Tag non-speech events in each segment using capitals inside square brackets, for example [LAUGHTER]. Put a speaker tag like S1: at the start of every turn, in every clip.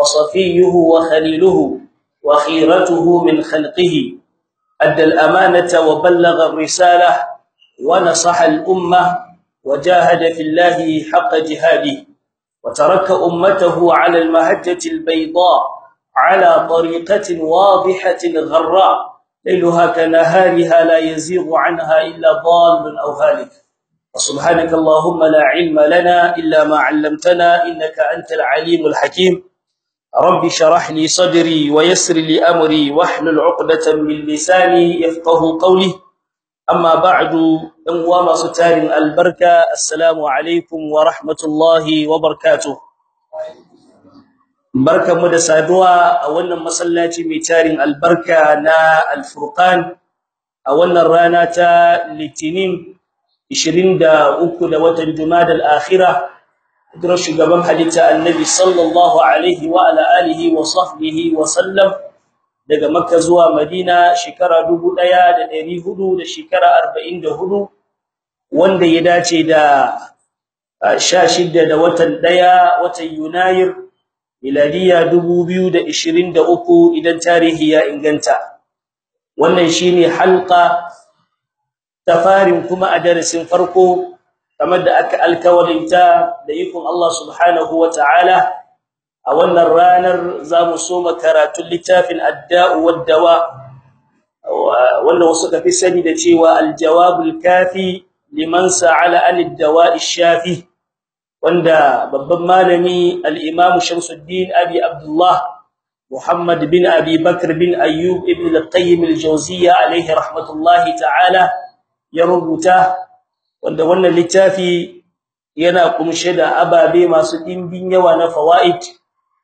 S1: وصفيه وخليله وخيرته من خلقه. أدى الأمانة وبلغ الرسالة ونصح الأمة وجاهد في الله حق جهاده. وترك أمته على المهجة البيضاء على طريقة واضحة غراء. ليلها كنهارها لا يزيغ عنها إلا ضال أو هالك. وسبحانك اللهم لا علم لنا إلا ما علمتنا إنك أنت العليم الحكيم. رب شرح لي صدري ويسر لي أمري واحلل عقدة من لساني يفقه قولي أما بعد أنوام ستار البركة السلام عليكم ورحمة الله وبركاته barka mu da saduwa a wannan masallaci mai tarin albarka na alfurqan a wannan rana ta litinin 23 da watan jumada da shugaban halitta annabi sallallahu alaihi wa ala alihi wa sahbihi wa sallam daga makka zuwa madina shekara 1400 da shekara 44 wanda ya dace da 16 da watan 1 watan yunayir miladiya 2023 idan tarihi ya inganta. Wannan shine halqa tafarin kuma a darasin farko kamar da aka alkawalinta da ikon Allah subhanahu wataala a wannan ranar za mu soma karatun littafin adda'u wad-dawa wanda wasu ka fi sani da cewa al-jawabul kafi liman sa'ala an-dawa'i shafi wanda babban malami al-imam Shamsuddin Abi Abdullah Muhammad bin Abi Bakr bin Ayyub ibn al-Qayyim al-Jawziyya alayhi rahmatullahi ta'ala ya rubuta. Wanda wannan littafi yana kumshe da ababe masu dimbin yawa na fawaid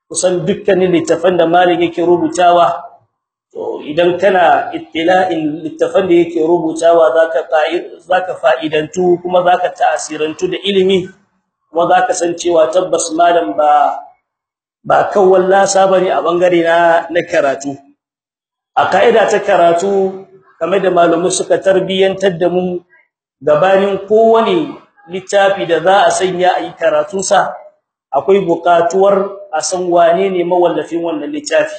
S1: kusan dukkanin littafan da malik yake rubutawa. To idan kana ittila'in littafan da yake rubutawa zaka zaka fa'idantu kuma zaka ta'asirantu da ilimi kuma zaka san cewa tabbas malam ba ba kawai lasa ba ne a ɓangare na na karatu. A kaida ta karatu kamar da malumu suka tarbiyantar da mu gabanin kowane littafi da za a sanya a yi karatunsa akwai buƙatuwar a san wane ne mawallafin wannan littafi.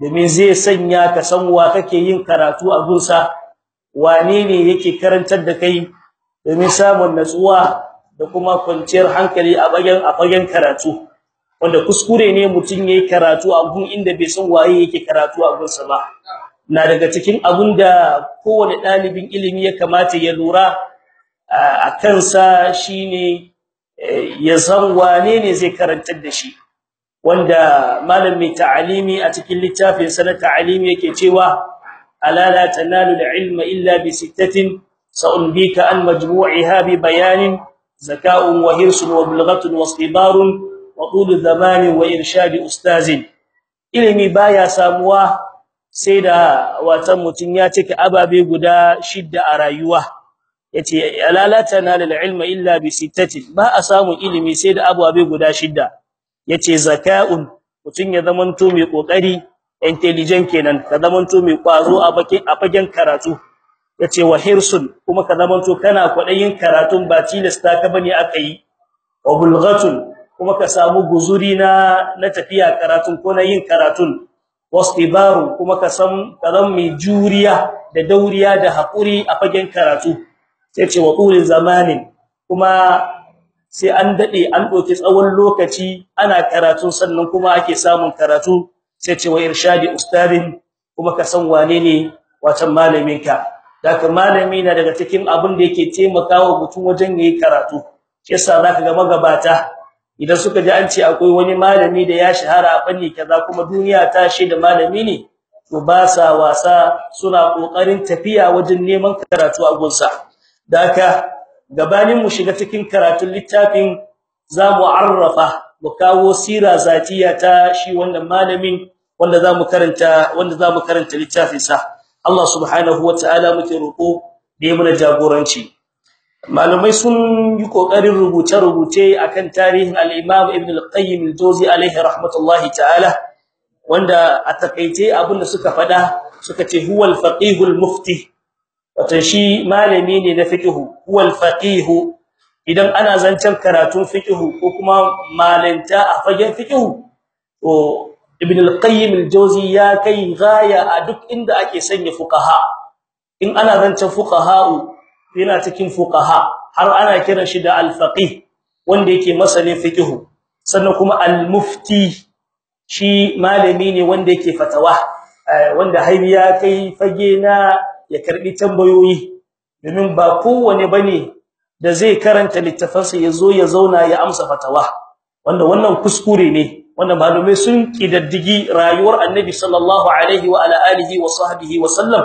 S1: Domin zai sanya ka san wa kake yin karatu a gunsa wane ne yake karantar da kai domin samun natsuwa da kuma kwanciyar hankali a bayan a bayan karatu. Wanda kuskure ne mutun yayi karatu a gun inda bai san waye yake karatu a gunsa ba. Na daga cikin abunda kowane dalibin ilimi ya kamata ya lura a kansa shine ya san wane ne zai karantar da shi. Wanda malami ta'alimi a cikin littafin sa na ta'alimi yake cewa ala la tanalu al-ilma illa bi sittatin sa'unbika an majmu'iha bi bayanin zaka'un wa hirsun wa bulghatun wa istibarun wa tul zamanin wa irshad ustazin. Ilimi baya samuwa sai da watan mutun ya cika ababe guda shidda a rayuwa. Yace alalatana lil ilma illa bi sittati ba a samu ilimi sai da ababe guda shidda. Yace zaka'un. Mutun ya zamanto mai ƙoƙari intelligent kenan ka zamanto mai kwazo a bakin a fagen karatu. Yace wa hirsun. Kuma ka zamanto kana kwadayin karatun ba tilasta ka ba ne akai wa bulghatun. Kuma ka samu guzuri na na tafiya karatun ko na yin karatun. Wastibaru kuma ka san kazan mai juriya da dauriya da haƙuri a fagen karatu. Sai ce wa tulin zamanin kuma sai an daɗe an doki tsawon lokaci ana karatu sannan kuma ake samun karatu. Sai ce wa irshadi ustadin kuma ka san wane ne wacan malaminka. Daga malami na daga cikin abin da yake taimakawa mutum wajen yayi karatu. Yasa zaka ga magabata idan suka ji an ce akwai wani malami da ya shahara a fanni kaza kuma duniya ta da malami ne to ba sa wasa suna ƙoƙarin tafiya wajen neman karatu a gunsa. Daka gabanin mu shiga cikin karatun littafin za mu arrafa mu kawo sira zatiya ta shi wannan malamin wanda za mu karanta wanda za mu karanta littafin sa Allah subhanahu wataala muke roko da ya jagoranci. Malamai sun yi ƙoƙarin rubuce rubuce akan tarihin al-Imam Ibn al-Qayyim al-Jawzi alaihi rahmatullahi ta'ala wanda a takeice abin da suka fada suka ce huwal faqihul mufti. Wato shi malami ne na fiqhu huwal faqihu. Idan ana zancen karatun fiqhu ko kuma malanta a fagen fiqhu to ibn al-qayyim al-jawzi ya kai gaya a duk inda ake sanya fuqaha. In ana zancen fuqaha yana cikin fuqaha. Har ana kiran shi da al-faqih wanda yake masanin fiqhu. Sannan kuma al-mufti shi malami ne wanda yake fatawa. Wanda har ya kai fage na ya karɓi tambayoyi. Domin ba kowane ba ne da zai karanta littafansa ya zo ya zauna ya amsa fatawa. Wanda wannan kuskure ne. Wanda malumai sun kidaddigi rayuwar annabi sallallahu alaihi wa ala alihi wa sahbihi wa sallam.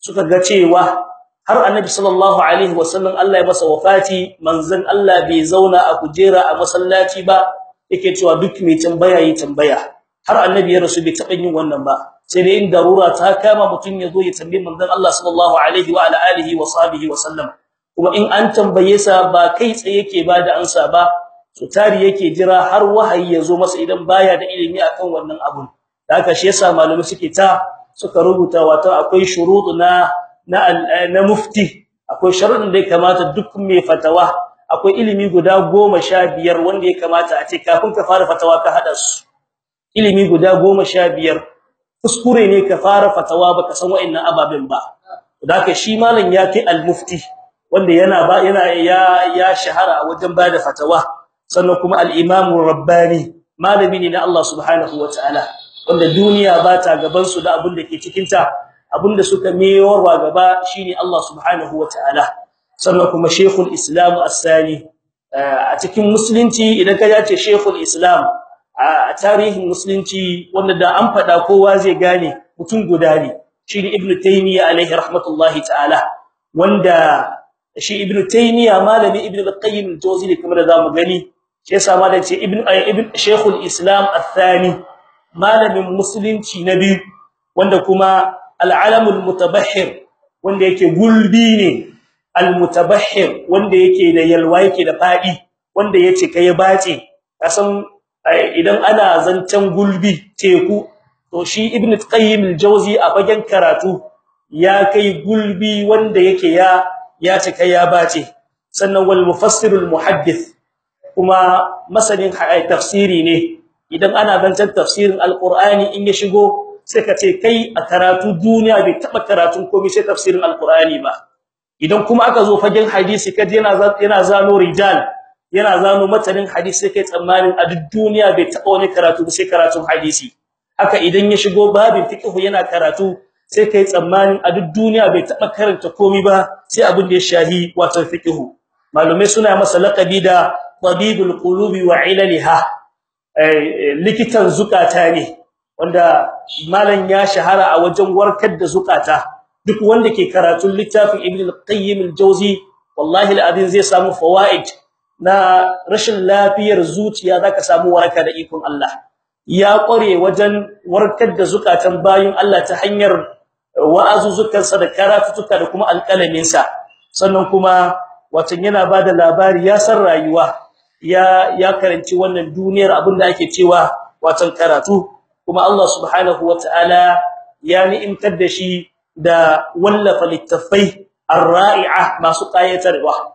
S1: Suka ga cewa har annabi sallallahu alaihi wa sallam Allah ya masa wafati manzon Allah bai zauna a kujera a masallaci ba yake cewa duk mai tambaya yi tambaya. Har annabi ya rasu bai taba yin wannan ba. Sai dai in darura ta kama mutun ya zo ya tambaye manzon Allah sallallahu alaihi wa alihi wa sahbihi wa kuma in an tambaye sa ba kai tsaye yake ba da ansa ba so tari yake jira har wahayi ya zo masa idan baya da ilimi akan wannan abun. Haka shi yasa malumi suke ta suka rubuta wato akwai shuruɗu na na mufti akwai sharuɗin da ya kamata duk mai fatawa akwai ilimi guda 15 wanda ya kamata a ce kafin ka fara fatawa ka hada su. Ilimi guda 15 kuskure ne ka fara fatawa baka san wa'annan ababen ba. Haka shi malam ya kai al-mufti wanda yana ba yana ya ya shahara wajen ba da fatawa. Sannan kuma al-imam rabbani malami ne na Allah subhanahu wataala wanda duniya ba ta gaban su da abin da ke cikin ta abin da suka meyorwa gaba shine Allah subhanahu wataala sannan kuma shaykhul islam as-sani a cikin musulunci idan ka ce shaykhul islam a tarihin musulunci wanda da an fada kowa zai gane mutum guda ne. Shine ibnu taymiya alaihi rahmatullahi ta'ala wanda shi ibnu taymiya malami ibnu al-qayyim al-jawziyyi kamar da za mu gani. Shi yasa malam ce ibnu ibn shaykhul islam al-thani malamin musulunci na biyu wanda kuma al-alam al-mutabahhir wanda yake gulbi ne. Al-mutabahhir wanda yake da yalwa yake da faɗi wanda ya ce kai bace. Kasan idan ana zancen gulbi teku to shi ibnu qayyim al-jawzi a fagen karatu ya kai gulbi wanda yake ya ya cika ya bace. Sannan wal mufassirul muhaddith kuma masanin tafsiri ne. Idan ana zancen tafsirin alqur'ani in ya shigo sai ka ce kai a karatu duniya bai taba karatun komai sai tafsirin alqur'ani ba. Idan kuma aka zo fagen hadisi kaje yana yana zano rijal yana zano matanin hadisi sai kai tsammanin a duk duniya bai taba wani karatu sai karatun hadisi. Haka idan ya shigo babin fiqh yana karatu sai kai tsammanin a duk duniya bai taba karanta komai ba sai abin da ya shahi wato fiqh. Malumai suna masa laqabi da tabibul qulubi wa ilaliha. Likitan zukata ne. Wanda malan ya shahara a wajen warkar da zukata. Duk wanda ke karatun littafin ibn al-qayyim al-jawzi wallahi al-azim zai samu fawaid na rashin lafiyar zuciya zaka samu waraka da ikon Allah. Ya kware wajen warkar da zukatan bayin Allah ta hanyar wa'azuzukansa da karatutuka da kuma alƙalaminsa. Sannan kuma watan yana ba da labari ya san rayuwa ya ya karanci wannan duniyar abin da ake cewa watan karatu. Kuma Allah subhanahu wataala ya ni'imtar da shi da wallafa littafai ar-ra'i'a masu qayatarwa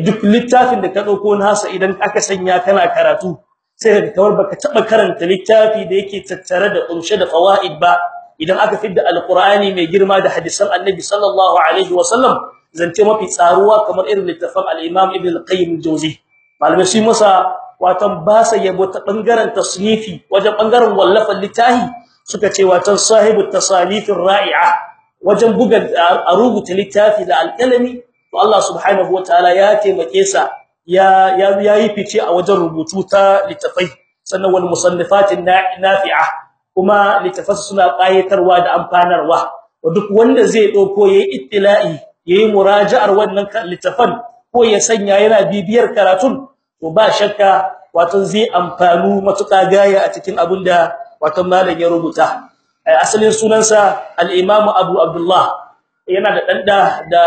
S1: duk littafin da ka ɗauko nasa idan aka sanya kana karatu sai ka kawar baka taba karanta littafi da yake tattare da kunshe da fawaid ba. Idan aka fidda alqur'ani mai girma da hadisan annabi sallallahu alaihi wasallam zance mafi tsaruwa kamar irin littafin al-imam ibn al-qayyim al-jawzi. Malamai su masa watan ba sa yabo ta ɓangaren tasnifi wajen ɓangaren wallafan littafi suka ce watan sahibu tasalifir ra'i'a wajen buga a rubuta littafi da alƙalami to Allah subhanahu wataala ya taimake sa ya ya fice a wajen rubutu ta littafai. Sannan wal musannifatin nafi'a kuma littafai suna qayatarwa da amfanarwa. Duk wanda zai ɗauko yayi ittila'i yayi muraja'ar wannan littafan ko ya sanya yana bibiyar karatun to ba shakka wato zai amfanu matuƙa gaya a cikin abin da wato malam ya rubuta. Asalin sunansa al-Imam Abu Abdullah. Yana da danda da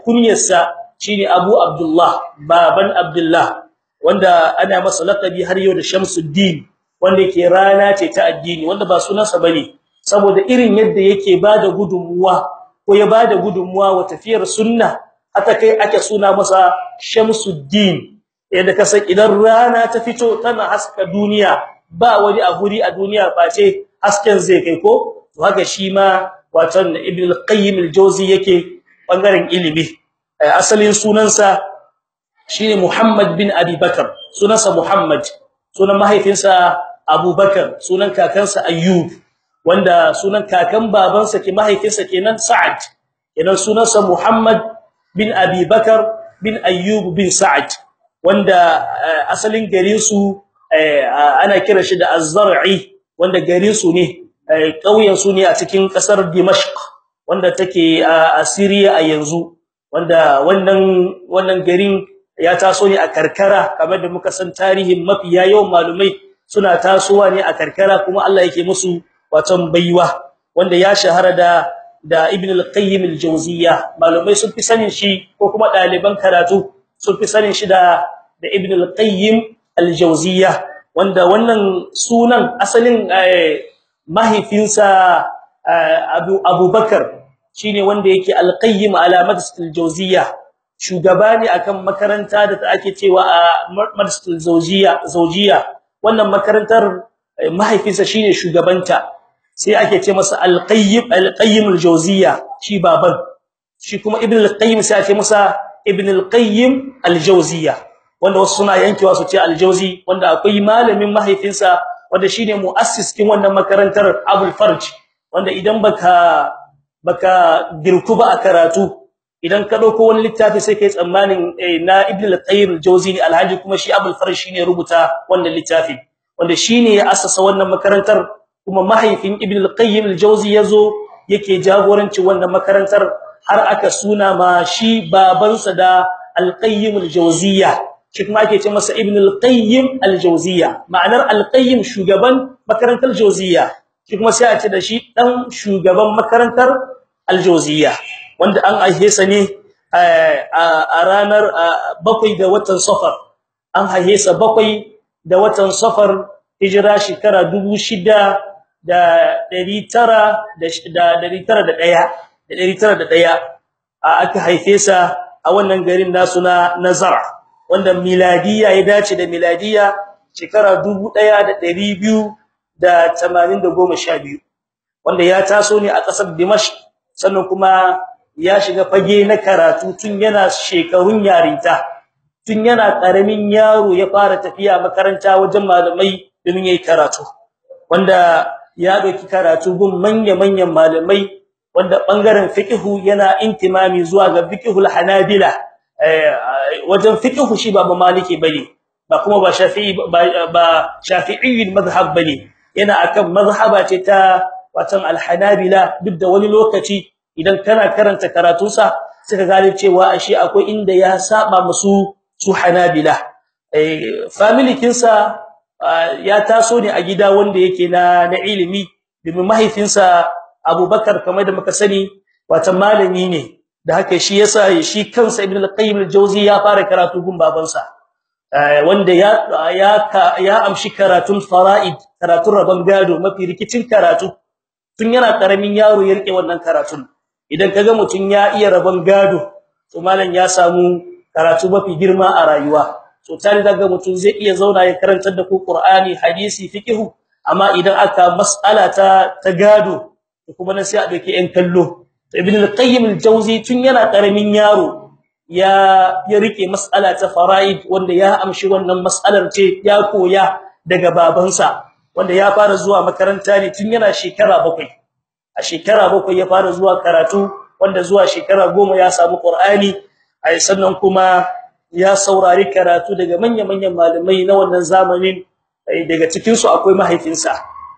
S1: kunyarsa shine Abu Abdullah baban Abdullah wanda ana masa laqabi har yau da Shamsuddin wanda yake rana ce ta addini wanda ba sunansa ba ne. Saboda irin yadda yake ba da gudunmuwa ko ya ba da gudunmuwa wa tafiyar sunna hata kai ake suna masa Shamsuddin. Yadda kasan idan rana ta fito tana haska duniya ba wani a guri a duniya face hasken zai kai ko? To haka shi ma watan Ibn al-Qayyim al-Jawzi yake ɓangaren ilimi. Asalin sunansa shine Muhammad bin Abi Bakar. Sunansa Muhammad. Sunan mahaifinsa Abu Bakar. Sunan kakansa Ayyub. Wanda sunan kakan babansa ke mahaifinsa kenan Sa'ad. Kenan sunansa Muhammad bin Abi Bakar bin Ayyub bin Sa'ad. Wanda asalin garin su ana kira shi da Az-Zar'i wanda garin su ne kauyen su ne a cikin ƙasar Dimashq wanda take a Syria a yanzu wanda wannan wannan garin ya taso ne a karkara kamar da muka san tarihin mafiya yawan malumai suna tasowa ne a karkara kuma Allah yake musu watan baiwa wanda ya shahara da da Ibn al-Qayyim al-Jawziyya. Malumai sun fi sanin shi ko kuma daliban karatu sun fi sanin shi da da Ibn al-Qayyim al-Jawziyya wanda wannan sunan asalin mahaifinsa Abu Abubakar shine wanda yake al-Qayyim ala madrasatil Jawziyya shugaba ne akan makaranta da ake cewa a madrasatil Zawjiyya Zawjiyya. Wannan makarantar mahaifinsa shine shugabanta. Sai ake ce masa al-Qayyim al-Qayyim al-Jawziyya shi baban. Shi kuma Ibn al-Qayyim sai ake masa Ibn al-Qayyim al-Jawziyya wanda wasu suna yankewa su ce al-Jawzi wanda akwai malamin mahaifinsa wanda shine muassis kin wannan makarantar Abul Farj wanda idan baka baka girku ba a karatu idan ka ɗauko wani littafi sai kai tsammanin na Ibn al-Qayyim al-Jawzi ne alhaji kuma shi Abul Farj shine rubuta wannan littafi wanda shine ya assasa wannan makarantar kuma mahaifin Ibn al-Qayyim al-Jawzi ya zo yake jagoranci wannan makarantar har aka suna ma shi babansa da al-qayyim al-jawziyya shi kuma ake ce masa ibn al-qayyim al-jawziyya. Ma'anar al-qayyim shugaban makarantar jawziyya shi kuma sai a ce da shi dan shugaban makarantar al-jawziyya wanda an aihe sa ne eh, a ranar bakwai da watan safar. An haihe sa bakwai da watan safar hijira shekara 6991 1901 aka haife sa a wannan garin nasu na Nazara wanda miladiya ya dace da miladiya shekara 1282 wanda ya taso ne a ƙasar dimash sannan kuma ya shiga fage na karatu tun yana shekarun yarinta tun yana ƙaramin yaro ya fara tafiya makaranta wajen malamai domin yayi karatu wanda ya ɗauki karatu gun manya-manyan malamai wanda ɓangaren fiqhu yana intimami zuwa ga fiqhul hanabila. Wajen fiqhu shi ba maliki ba ne ba kuma ba shafi'i ba shafi'i madhhab ba ne. Yana akan mazhaba ce ta watan alhanabila duk da wani lokaci idan kana karanta karatunsa suka gane cewa ashe akwai inda ya saba musu su hanabila. Eh family kinsa ya taso ne a gida wanda yake na ilimi domin mahaifinsa Abubakar kamar da muka sani wata malami ne. Da haka shi yasa shi kansa Ibn al-Qayyim al-Jawzi ya fara karatu gun babansa wanda ya ya ya amshi karatun fara'id karatun rabon gado mafi rikicin karatu. Tun yana ƙaramin yaro ya riƙe wannan karatun. Idan kaga mutun ya iya rabon gado to malam ya samu karatu mafi girma a rayuwa. To tare daga mutun zai iya zauna ya karantar da ku Qur'ani hadisi fiqh amma idan aka mas'ala ta ta gado kuma nan sai a ɗauke ɗan kallo. Ibn al-qayyim al-jawzi tun yana ƙaramin yaro ya ya riƙe mas'ala ta fara'id wanda ya amshi wannan mas'alar ce ya koya daga babansa wanda ya fara zuwa makaranta ne tun yana shekara bakwai. A shekara bakwai ya fara zuwa karatu wanda zuwa shekara goma ya samu Qur'ani ai sannan kuma ya saurari karatu daga manyan-manyan malamai na wannan zamanin daga cikin su akwai mahaifinsa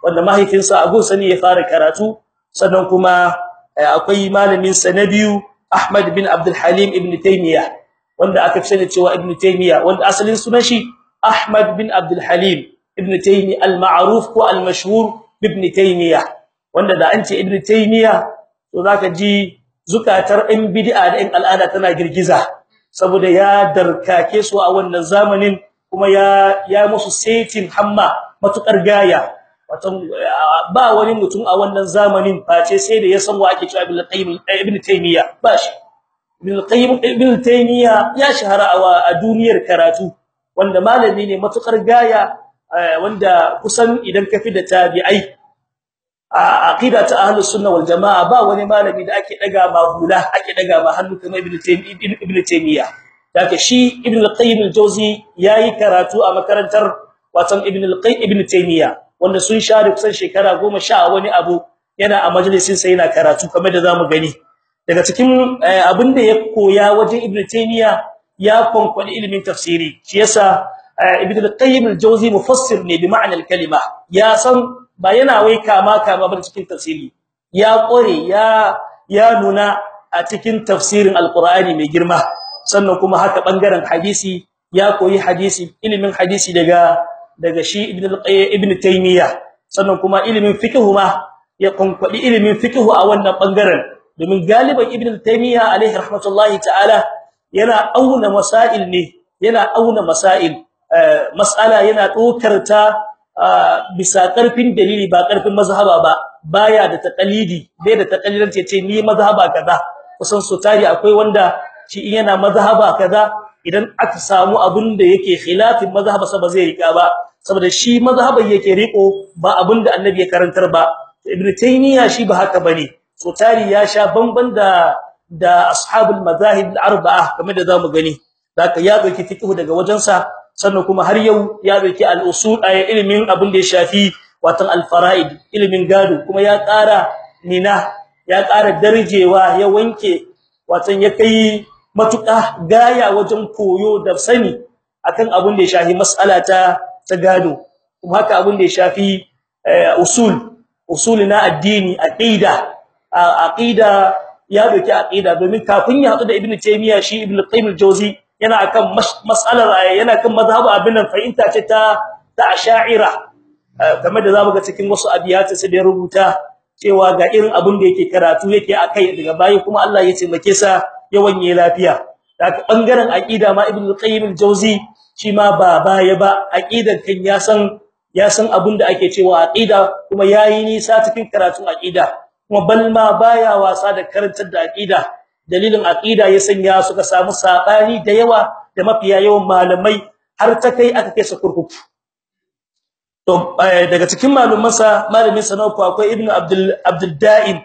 S1: wanda mahaifinsa Abu Sani ya fara karatu sannan kuma akwai malamin sa na biyu Ahmad bin Abdul Halim ibn Taymiyyah wanda aka fi sani cewa ibn Taymiyyah wanda asalin sunan shi Ahmad bin Abdul Halim ibn Taymi al-ma'ruf ko al-mashhur ibn Taymiyah wanda da an ce ibn Taymiyah to zaka ji zukatar in bid'a da in al'ada tana girgiza saboda ya darkake su a wannan zamanin kuma ya ya musu setin hamma matuƙar gaya. Wato ba wani mutum a wannan zamanin face sai da ya san wa ake cewa ibn qayyim ibn taymiya. Ba shi. Ibn qayyim ibn taymiya ya shahara a duniyar karatu wanda malami ne matuƙar gaya wanda kusan idan ka fi da tabi'ai a aqida ta ahlus sunna wal jamaa ba wani malami da ake daga ma hula ake daga ma hannu kamar ibn taymiya ibn taymiya. Daga shi ibn al-qayyim al-jawzi yayi karatu a makarantar watan ibn al-qayyim ibn taymiya. Wanda sun share kusan shekara 10 wani abu yana a majalisin sa yana karatu kamar da za mu gani. Daga cikin abin da ya koya wajen ibn taymiya ya konkwani ilimin tafsiri. Shi yasa ibn al-qayyim al-jawzi mufassir ne bi ma'anar kalima. Ya san ba yana wai kama kama ba cikin tafsiri. Ya kore ya ya nuna a cikin tafsirin alqur'ani mai girma. Sannan kuma haka ɓangaren hadisi ya koyi hadisi ilimin hadisi daga daga shi ibn ibn taymiya sannan kuma ilimin fiqh ma ya konkwadi ilimin fiqh a wannan ɓangaren domin galiban ibn taymiya alaihi rahmatullahi ta'ala yana auna masail ne yana auna masail mas'ala yana dokar ta bisa ƙarfin dalili ba ƙarfin mazhaba ba. Baya da taqalidi bai da taqalidan ce ni mazhaba kaza. Kusan su tari akwai wanda shi yana mazhaba kaza idan aka samu abin da yake khilafin mazhaba sa ba zai riƙa ba saboda shi mazhaban yake riko ba abin da annabi ya karantar ba. Ibnu taymiya shi ba haka ba ne. So tari ya sha bamban da da ashabul madahib al-arba'a kamar da za mu gani. Zaka ya ɗauki fiqh daga wajensa sannan kuma har yau ya ɗauki al-usul ay ilimin abin da ya shafi watan al-fara'id ilimin gado kuma ya ƙara nina ya ƙara darjewa ya wanke watan ya kai matuƙa gaya wajen koyo da sani akan abin da ya shafi mas'ala ta ta gado. Kuma haka abin da ya shafi usul usul na addini aqida. Aqida ya doki aqida. Domin kafin ya hadu da ibnu taymiya shi ibnu qayyim al-jawzi yana akan mas'alar yana kan mazhabu abin nan fahimta ce ta ta ash'ira kamar da za mu ga cikin wasu abiyata sai da rubuta cewa ga irin abin da yake karatu yake akai daga bayi kuma Allah ya taimake sa ya wanye lafiya. Daga ɓangaren aqida ma ibnu qayyim al-jawzi shi ma ba baya ba. Aqidan kan ya san ya san abin da ake cewa aqida kuma yayi nisa cikin karatun aqida kuma balma baya wasa da karantar da aqida dalilin aqida ya sanya suka samu saɓani da yawa da mafiya yawan malamai har ta kai aka kai su kurkuku. To daga cikin malumansa malamin sa nawa akwai ibnu abdul abdul daim.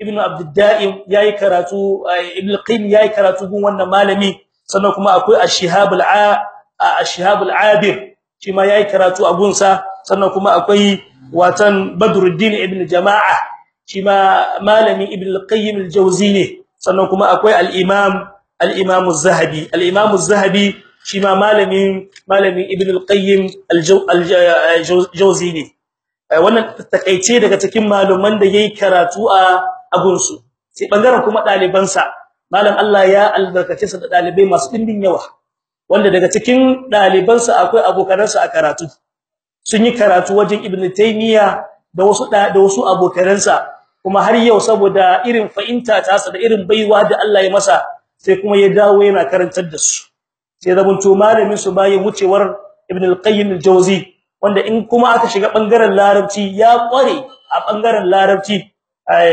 S1: Ibnu abdul daim yayi karatu ibnu qayyim yayi karatu gun wannan malami sannan kuma akwai ash-shihab al-ashhab al-abir shi ma yayi karatu a gunsa sannan kuma akwai watan badruddin ibnu jama'a shi ma malami ibnu qayyim al-jawzi ne sannan kuma akwai al-imam al-imam az-zahabi al-imam az-zahabi shi ma malamin malamin ibn al-qayyim al-jawzi ne. Wannan takeice daga cikin maluman da yayi karatu a abunsu. Sai ɓangaren kuma dalibansa malam Allah ya albarkace sa da ɗalibai masu dindin yawa wanda daga cikin dalibansa akwai abokanansa a karatu. Sun yi karatu wajen ibn taymiya da wasu da wasu abokanansa. Kuma har yau saboda irin fa'inta ta sa da irin baiwa da Allah ya masa sai kuma ya dawo yana karantar da su. Sai zabunto malamin su bayan wucewar ibn al-qayyim al-jawzi wanda in kuma aka shiga ɓangaren larabci ya kware a ɓangaren larabci.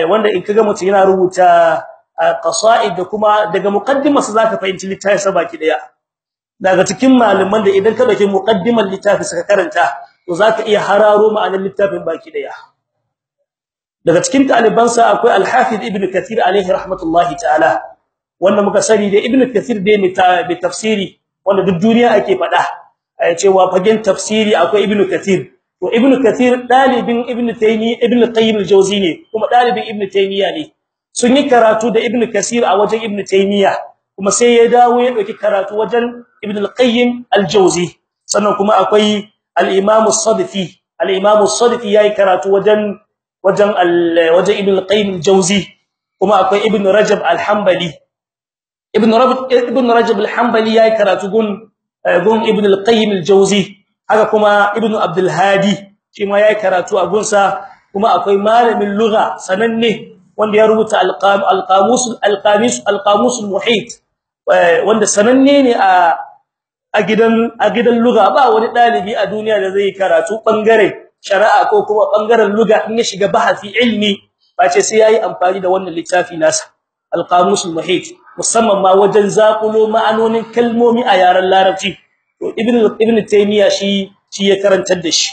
S1: Wanda in kaga mutum yana rubuta qasaid da kuma daga muqaddimar sa zaka fahimci littafin sa baki ɗaya. Daga cikin malaman da idan ka ɗauki muqaddimar littafin sa ka karanta to zaka iya hararo ma'anar littafin baki ɗaya. Daga cikin taliban sa akwai al-hafiz ibn kathir alayhi rahmatullahi ta'ala wanda muka sani da ibnu kathir da bi tafsiri wanda duk duniya ake fada cewa fagen tafsiri akwai ibnu kathir. To ibnu kathir dalibin ibnu taymi ibnu qayyim al-jawzi ne kuma dalibin ibnu taymiya ne. Sun yi karatu da ibnu kathir a wajen ibnu taymiya kuma sai ya dawo ya ɗauki karatu wajen ibnu al-qayyim al-jawzi sannan kuma akwai al-imam as-sadifi al-imam as-sadifi yayi karatu wajen wajen wajen ibnu al-qayyim al-jawzi kuma akwai ibnu rajab al-hanbali. Ibn rajab ibn rajab al-hanbali yayi karatu gun gun ibn al-qayyim al-jawzi haka kuma ibn abdul hadi shi ma yayi karatu a gunsa kuma akwai malamin lugha sananne wanda ya rubuta al-qamus al-qamus al-qamus al-muhit wanda sananne ne a a gidan a gidan lugha. Ba wani dalibi a duniya da zai karatu ɓangare shari'a ko kuma ɓangaren lugha in ya shiga bahasi ilmi bace sai yayi amfani da wannan littafi nasa al-qamus al-muhit musamman ma wajen zakulo ma'anonin kalmomi a yaren larabci. To ibn ibn taymiya shi shi ya karantar da shi.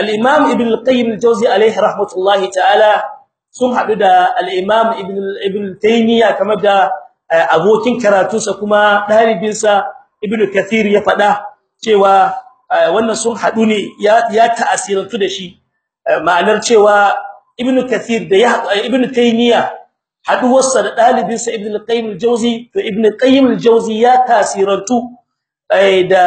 S1: Al-imam ibn al-qayyim al-jawzi alayhi rahmatullahi ta'ala sun hadu da al-imam ibn ibn taymiya kamar da abokin karatunsa kuma dalibinsa ibn kathir ya fada cewa wannan sun hadu ne ya ya ta'asirantu da shi. Ma'anar cewa ibn kathir da ya ibn taymiya haduwarsa da dalibinsa ibn al-qayyim al-jawzi to ibn al-qayyim al-jawzi ya tasirantu da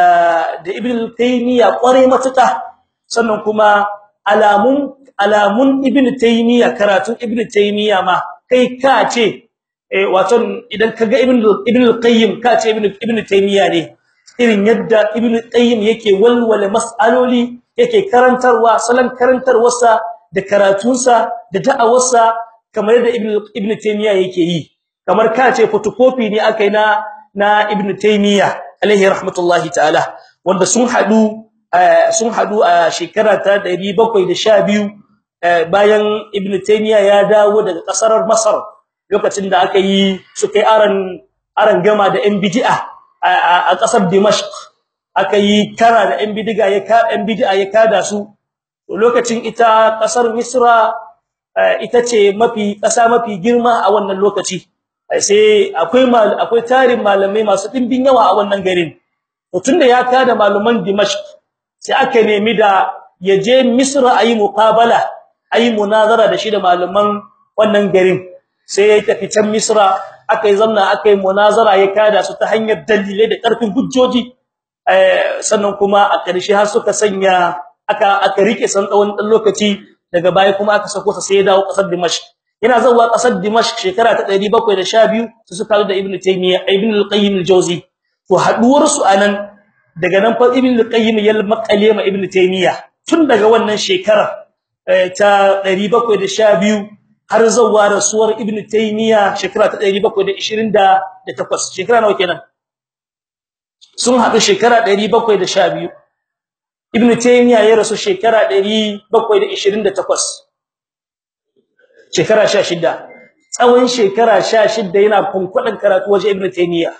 S1: da ibn al-taymiya kware matuka sannan kuma alamun alamun ibn taymiya karatun ibn taymiya ma kai ka ce wato idan kaga ibn ibn al-qayyim ka ce ibn ibn taymiya ne. Irin yadda ibn qayyim yake walwala mas'aloli yake karantarwa salan karantarwarsa da karatunsa da da'awarsa kamar yadda ibn ibn taymiya yake yi. Kamar ka ce photocopy ne akai na na ibn taymiya. Alaihi rahmatullahi ta'ala wanda sun hadu sun hadu a shekara ta 712 bayan ibn taymiya ya dawo daga ƙasar masar lokacin da aka yi suka yi aran aran gama da yan bid'a a ƙasar dimashq. Aka yi kara da yan bid'a ya ka yan bid'a ya kada su. Lokacin ita ƙasar misra ita ce mafi kasa mafi girma a wannan lokaci. Sai akwai akwai tarin malamai masu dimbin yawa a wannan garin. To tunda ya kada malaman Dimashq sai aka nemi da ya je Misra ayi muqabala ayi munazara da shi da malaman wannan garin. Sai ya tafi can Misra akai zanna akai munazara ya kada su ta hanyar dalilai da ƙarfin hujjoji. Sannan kuma a ƙarshe har suka sanya aka aka riƙe san tsawon dan lokaci daga baya kuma aka sako sa sai ya dawo ƙasar Dimashq. Yana zuwa ƙasar Dimashq shekara ta 712 su suka da Ibn Taymiyyah Ibn al-Qayyim al-Jawzi. To haduwar su a nan daga nan fa Ibn al-Qayyim ya makale ma Ibn Taymiyyah tun daga wannan shekara ta 712 har zuwa rasuwar Ibn Taymiyyah shekara ta 728 shekara nawa kenan? Sun haɗu shekara 712 Ibn Taymiyyah ya rasu shekara 728 shekara 16 tsawon shekara 16 yana kunkudan karatu waje Ibn Taymiyyah.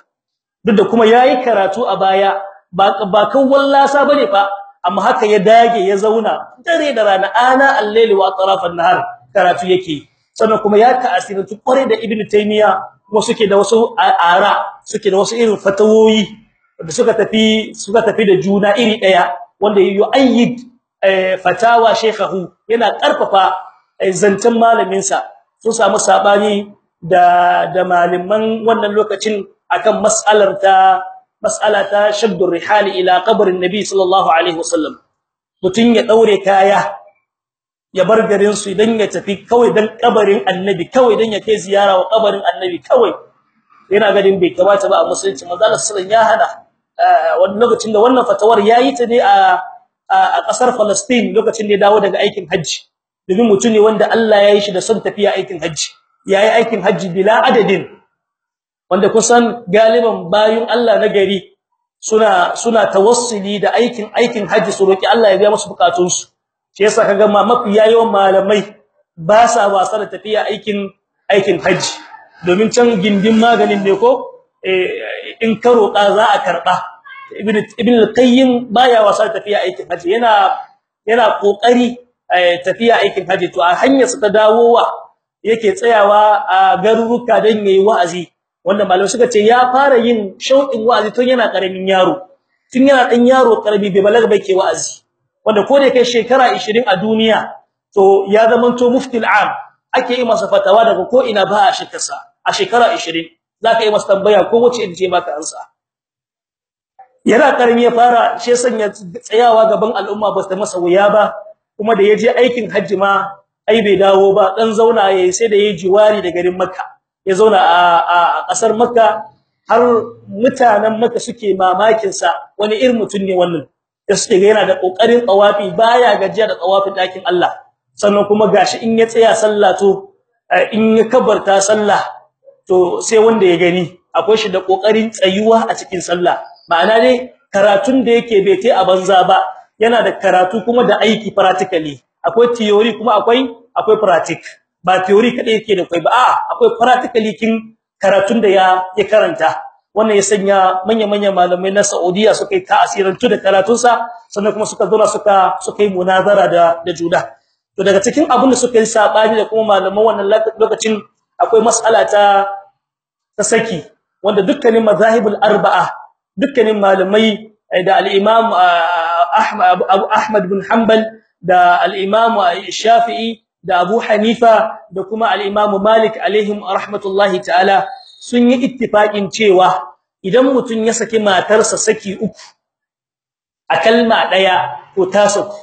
S1: Duk da kuma yayi karatu a baya ba ba kan wallasa ba ne fa amma haka ya dage ya zauna dare da rana ana al-layli wa atrafan nahar karatu yake sannan kuma ya ta'asirantu kware da Ibn Taymiyyah kuma suke da wasu ara suke da wasu irin fatawoyi da suka tafi suka tafi da juna iri ɗaya wanda yu'ayyid fatawa shekahu yana ƙarfafa zancen malamin sa sun samu saɓani da da malaman wannan lokacin akan mas'alar ta mas'ala ta shaddur rihal ila qabrin nabi sallallahu alaihi wasallam. Mutun ya daure kaya ya bar garin su idan ya tafi kawai dan kabarin annabi kawai dan ya kai ziyara wa kabarin annabi kawai. Yana gadin bai kamata ba a musulunci. Manzo Allah ya hana wannan lokacin da wannan fatawar yayi ta ne a a ƙasar Palestine lokacin da ya dawo daga aikin haji domin mutum ne wanda Allah ya yi shi da son tafiya aikin haji yayi aikin haji bila adadin. Wanda kusan galiban bayun Allah na gari suna suna tawassuli da aikin aikin haji su roki Allah ya biya musu bukatunsu. Shi yasa kaga ma mafi yayin malamai ba sa wasa da tafiya aikin aikin haji domin can gindin maganin ne ko? In ka za a karɓa ibn ibn al-qayyim baya wasa tafiya aikin haji yana yana ƙoƙari tafiya aikin haji. To a hanyar ta dawowa yake tsayawa a garuruka dan yayi wa'azi. Wanda malamai suka ce ya fara yin shauƙin wa'azi tun yana ƙaramin yaro. Tun yana dan yaro ƙarami bai balaga bai ke wa'azi. Wanda ko da kai shekara 20 a duniya to ya zamanto muftil am. Ake yi masa fatawa daga ko ina ba a shekarsa a shekara 20 zaka yi masa tambaya ko wace ce baka ansa yana karmi ya fara shi sanya tsayawa gaban al'umma ba su masa wuya ba. Kuma da ya je aikin hajji ma ai bai dawo ba dan zauna yayi sai da yayi jiwari da garin makka. Ya zauna a ƙasar makka har mutanen maka suke mamakin sa wani irin mutun ne wannan. Da suke ga yana da ƙoƙarin tawafi baya gajiya da tawafin ɗakin Allah. Sannan kuma gashi in ya tsaya sallah to in ya kabarta sallah to sai wanda ya gani akwai shi da ƙoƙarin tsayuwa a cikin sallah. Ma'ana ne karatun da yake bai tai a banza ba yana da karatu kuma da aiki practically. Akwai theory kuma akwai akwai practic ba theory kadai yake da kai ba a akwai practically kin karatun da ya ya karanta. Wannan ya sanya manya-manyan malamai na Saudiya suka yi ta'asirantu da karatunsa sannan kuma suka zauna suka suka yi munazara da da juna. To daga cikin abin da suka yi saɓani da kuma malaman wannan lokacin akwai mas'ala ta ta saki wanda dukkanin mazahibul arba'a dukkanin malamai da al-imam Ahmad Ahmad bin Hanbal da al-imam Shafi'i da Abu Hanifa da kuma al-imam Malik alaihim rahmatullahi ta'ala sun yi ittifaqin cewa idan mutun ya saki matarsa saki uku a kalma ɗaya ko tasaku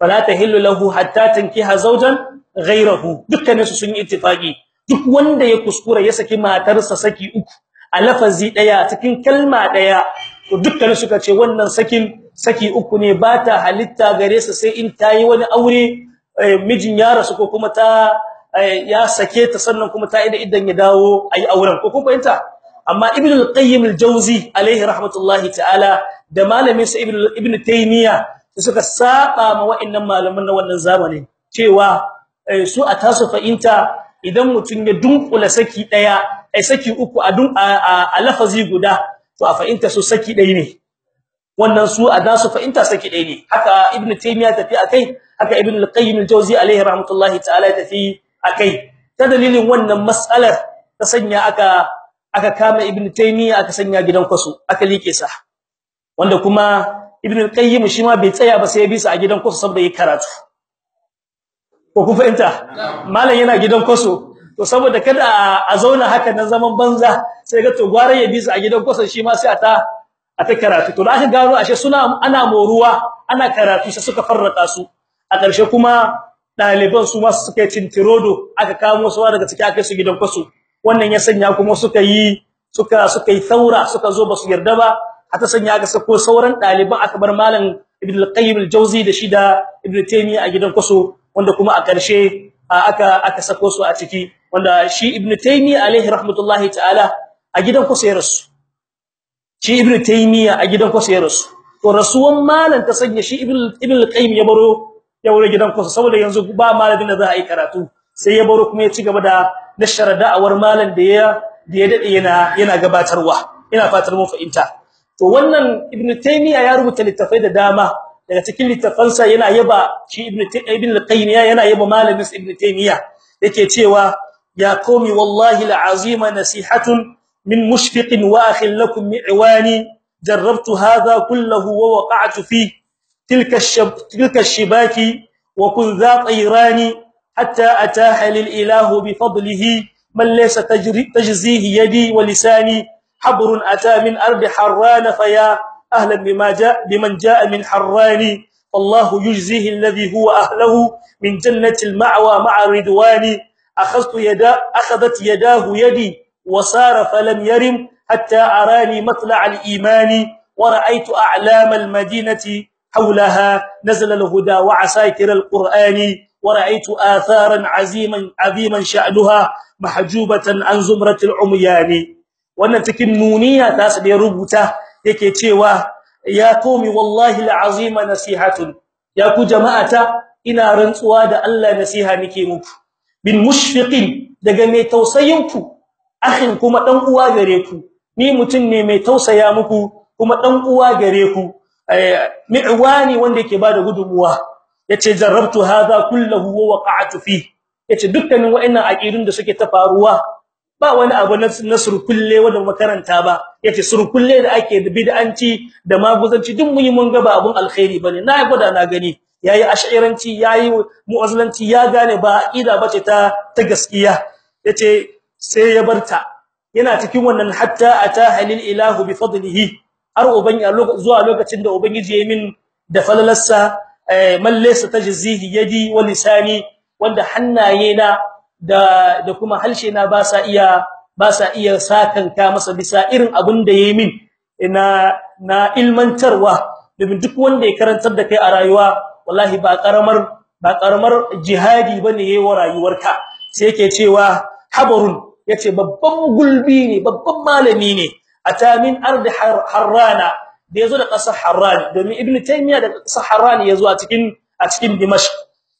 S1: fala tahillu lahu hatta tankiha zawjan ghayrahu. Dukkanin su sun yi ittifaqi. Duk wanda ya kuskura ya saki matarsa saki uku a lafazi ɗaya cikin kalma ɗaya to dukkanin suka ce wannan sakin saki uku ne ba ta halitta gare su sai in tayi wani aure mijin ya rasu ko kuma ta ya sake ta sannan kuma ta ida idan ya dawo ayi auren. Ko kuma fahimta? Amma ibn al-qayyim al-jawzi alaihi rahmatullahi ta'ala da malamin sa ibn ibn taymiya suka saba ma wa'annan malaman na wannan zamanin cewa su a tasu fa'inta idan mutun ya dunkula saki ɗaya ai saki uku a dun a lafazi guda to a fa'inta su saki dai ne. Wannan su a dasu fa'inta saki dai ne. Haka ibn taymiya tafi akai haka ibn al-qayyim al-jawzi alaihi rahmatullahi ta'ala tafi akai ta dalilin wannan mas'alar ta sanya aka aka kama ibn taymiya aka sanya gidan kwaso aka like sa. Wanda kuma ibn al-qayyim shi ma bai tsaya ba sai ya bisa a gidan kwaso saboda yi karatu. Ko ku fahimta? Malam yana gidan kwaso. To saboda kada a zauna haka nan zaman banza sai ga to gware ya bisa a gidan kwaso shi ma sai a ta a ta karatu. To da aka gano ashe suna ana moruwa ana karatu sai suka farraka su. A ƙarshe kuma daliban su ma suka yi tintirodo aka kamo su daga ciki aka su gidan kwaso. Wannan ya sanya kuma suka yi suka suka yi thaura suka zo ba su yarda ba. Hata sanya aka sako sauran daliban aka bar malam ibn al-qayyim al-jawzi da shi da ibn taymiya a gidan kwaso wanda kuma a ƙarshe aka aka sako su a ciki. Wanda shi ibn taymiya alaihi rahmatullahi ta'ala a gidan kwaso ya rasu. Shi ibn taymiya a gidan kwaso ya rasu. To rasuwan malam ta sanya shi ibn ibn al-qayyim ya baro ya wuri gidan kwaso saboda yanzu ba malamin da za a yi karatu sai ya baro kuma ya ci gaba da nashara da'awar malam da ya da ya daɗe yana yana gabatarwa. Ina fatar mun fahimta. To wannan ibn taymiya ya rubuta littafai da dama. Daga cikin littafansa yana yaba shi ibn ibn al-qayyim yana yaba malamin ibn taymiya. Yake cewa ya qaumi wallahi al'azima nasihatun wa akhil lakum mi'wani jarrabtu hadha kullahu wa waqa'tu fi tilka tilka ash-shibaki wa kun dha tayrani حتى أتاح للإله بفضله. من ليس تجري تجزيه يدي ولساني حبر أتى من أرض حران فيا أهلا بما جاء بمن جاء من حران. والله يجزيه الذي هو أهله من جنة المعوى مع الرضوان أخذت يدا أخذت يداه يدي وسار فلم يرم حتى اراني مطلع الايمان ورايت اعلام المدينه حولها نزل الهدى وعساكر القران ورأيت آثارا عظيما عظيما شأنها محجوبة عن زمرة العميان wannan cikin nuniya ta su da rubuta yake cewa ya komi wallahi alazima nasihatun ya ku jama'ata ina rantsuwa da Allah nasiha nake muku bin mushfiqin daga mai tausayin ku akhin kuma dan uwa gare ku. Ni mutun ne mai tausaya muku kuma dan uwa gare ku. Mi'wani wanda yake ba da gudunmuwa ya ce jarrabtu hadha kullahu wa waqa'tu fi. Yace dukkanin wa'annan aqidun da suke ta faruwa ba wani abu na surkulle wanda makaranta ba. Yace surkulle da ake da bid'anci da maguzanci duk mun yi mun ga ba abun alkhairi ba ne. Na gwada na gani. Yayi ash'iranci yayi mu'azzilanci ya gane ba aqida bace ta ta gaskiya. Yace sai ya barta yana cikin wannan hatta ata halil ilahu bi fadlihi har uban zuwa lokacin da ubangiji ya min da falalarsa man laysa tajzihi yadi wa lisani wanda hannaye na da da kuma halshe na ba sa iya ba sa iya sakanka masa bisa irin abin da yayi min. Ina na ilmantarwa domin duk wanda ya karantar da kai a rayuwa wallahi ba karamar ba karamar jihadi ba ne yayi wa rayuwarka. Sai yake cewa habarun ya ce babban gulbi ne babban malami ne. Ata min ardi harrana da ya zo da ƙasar harran domin ibnu taymiya da ƙasar harran ya zo a cikin a cikin dimashq.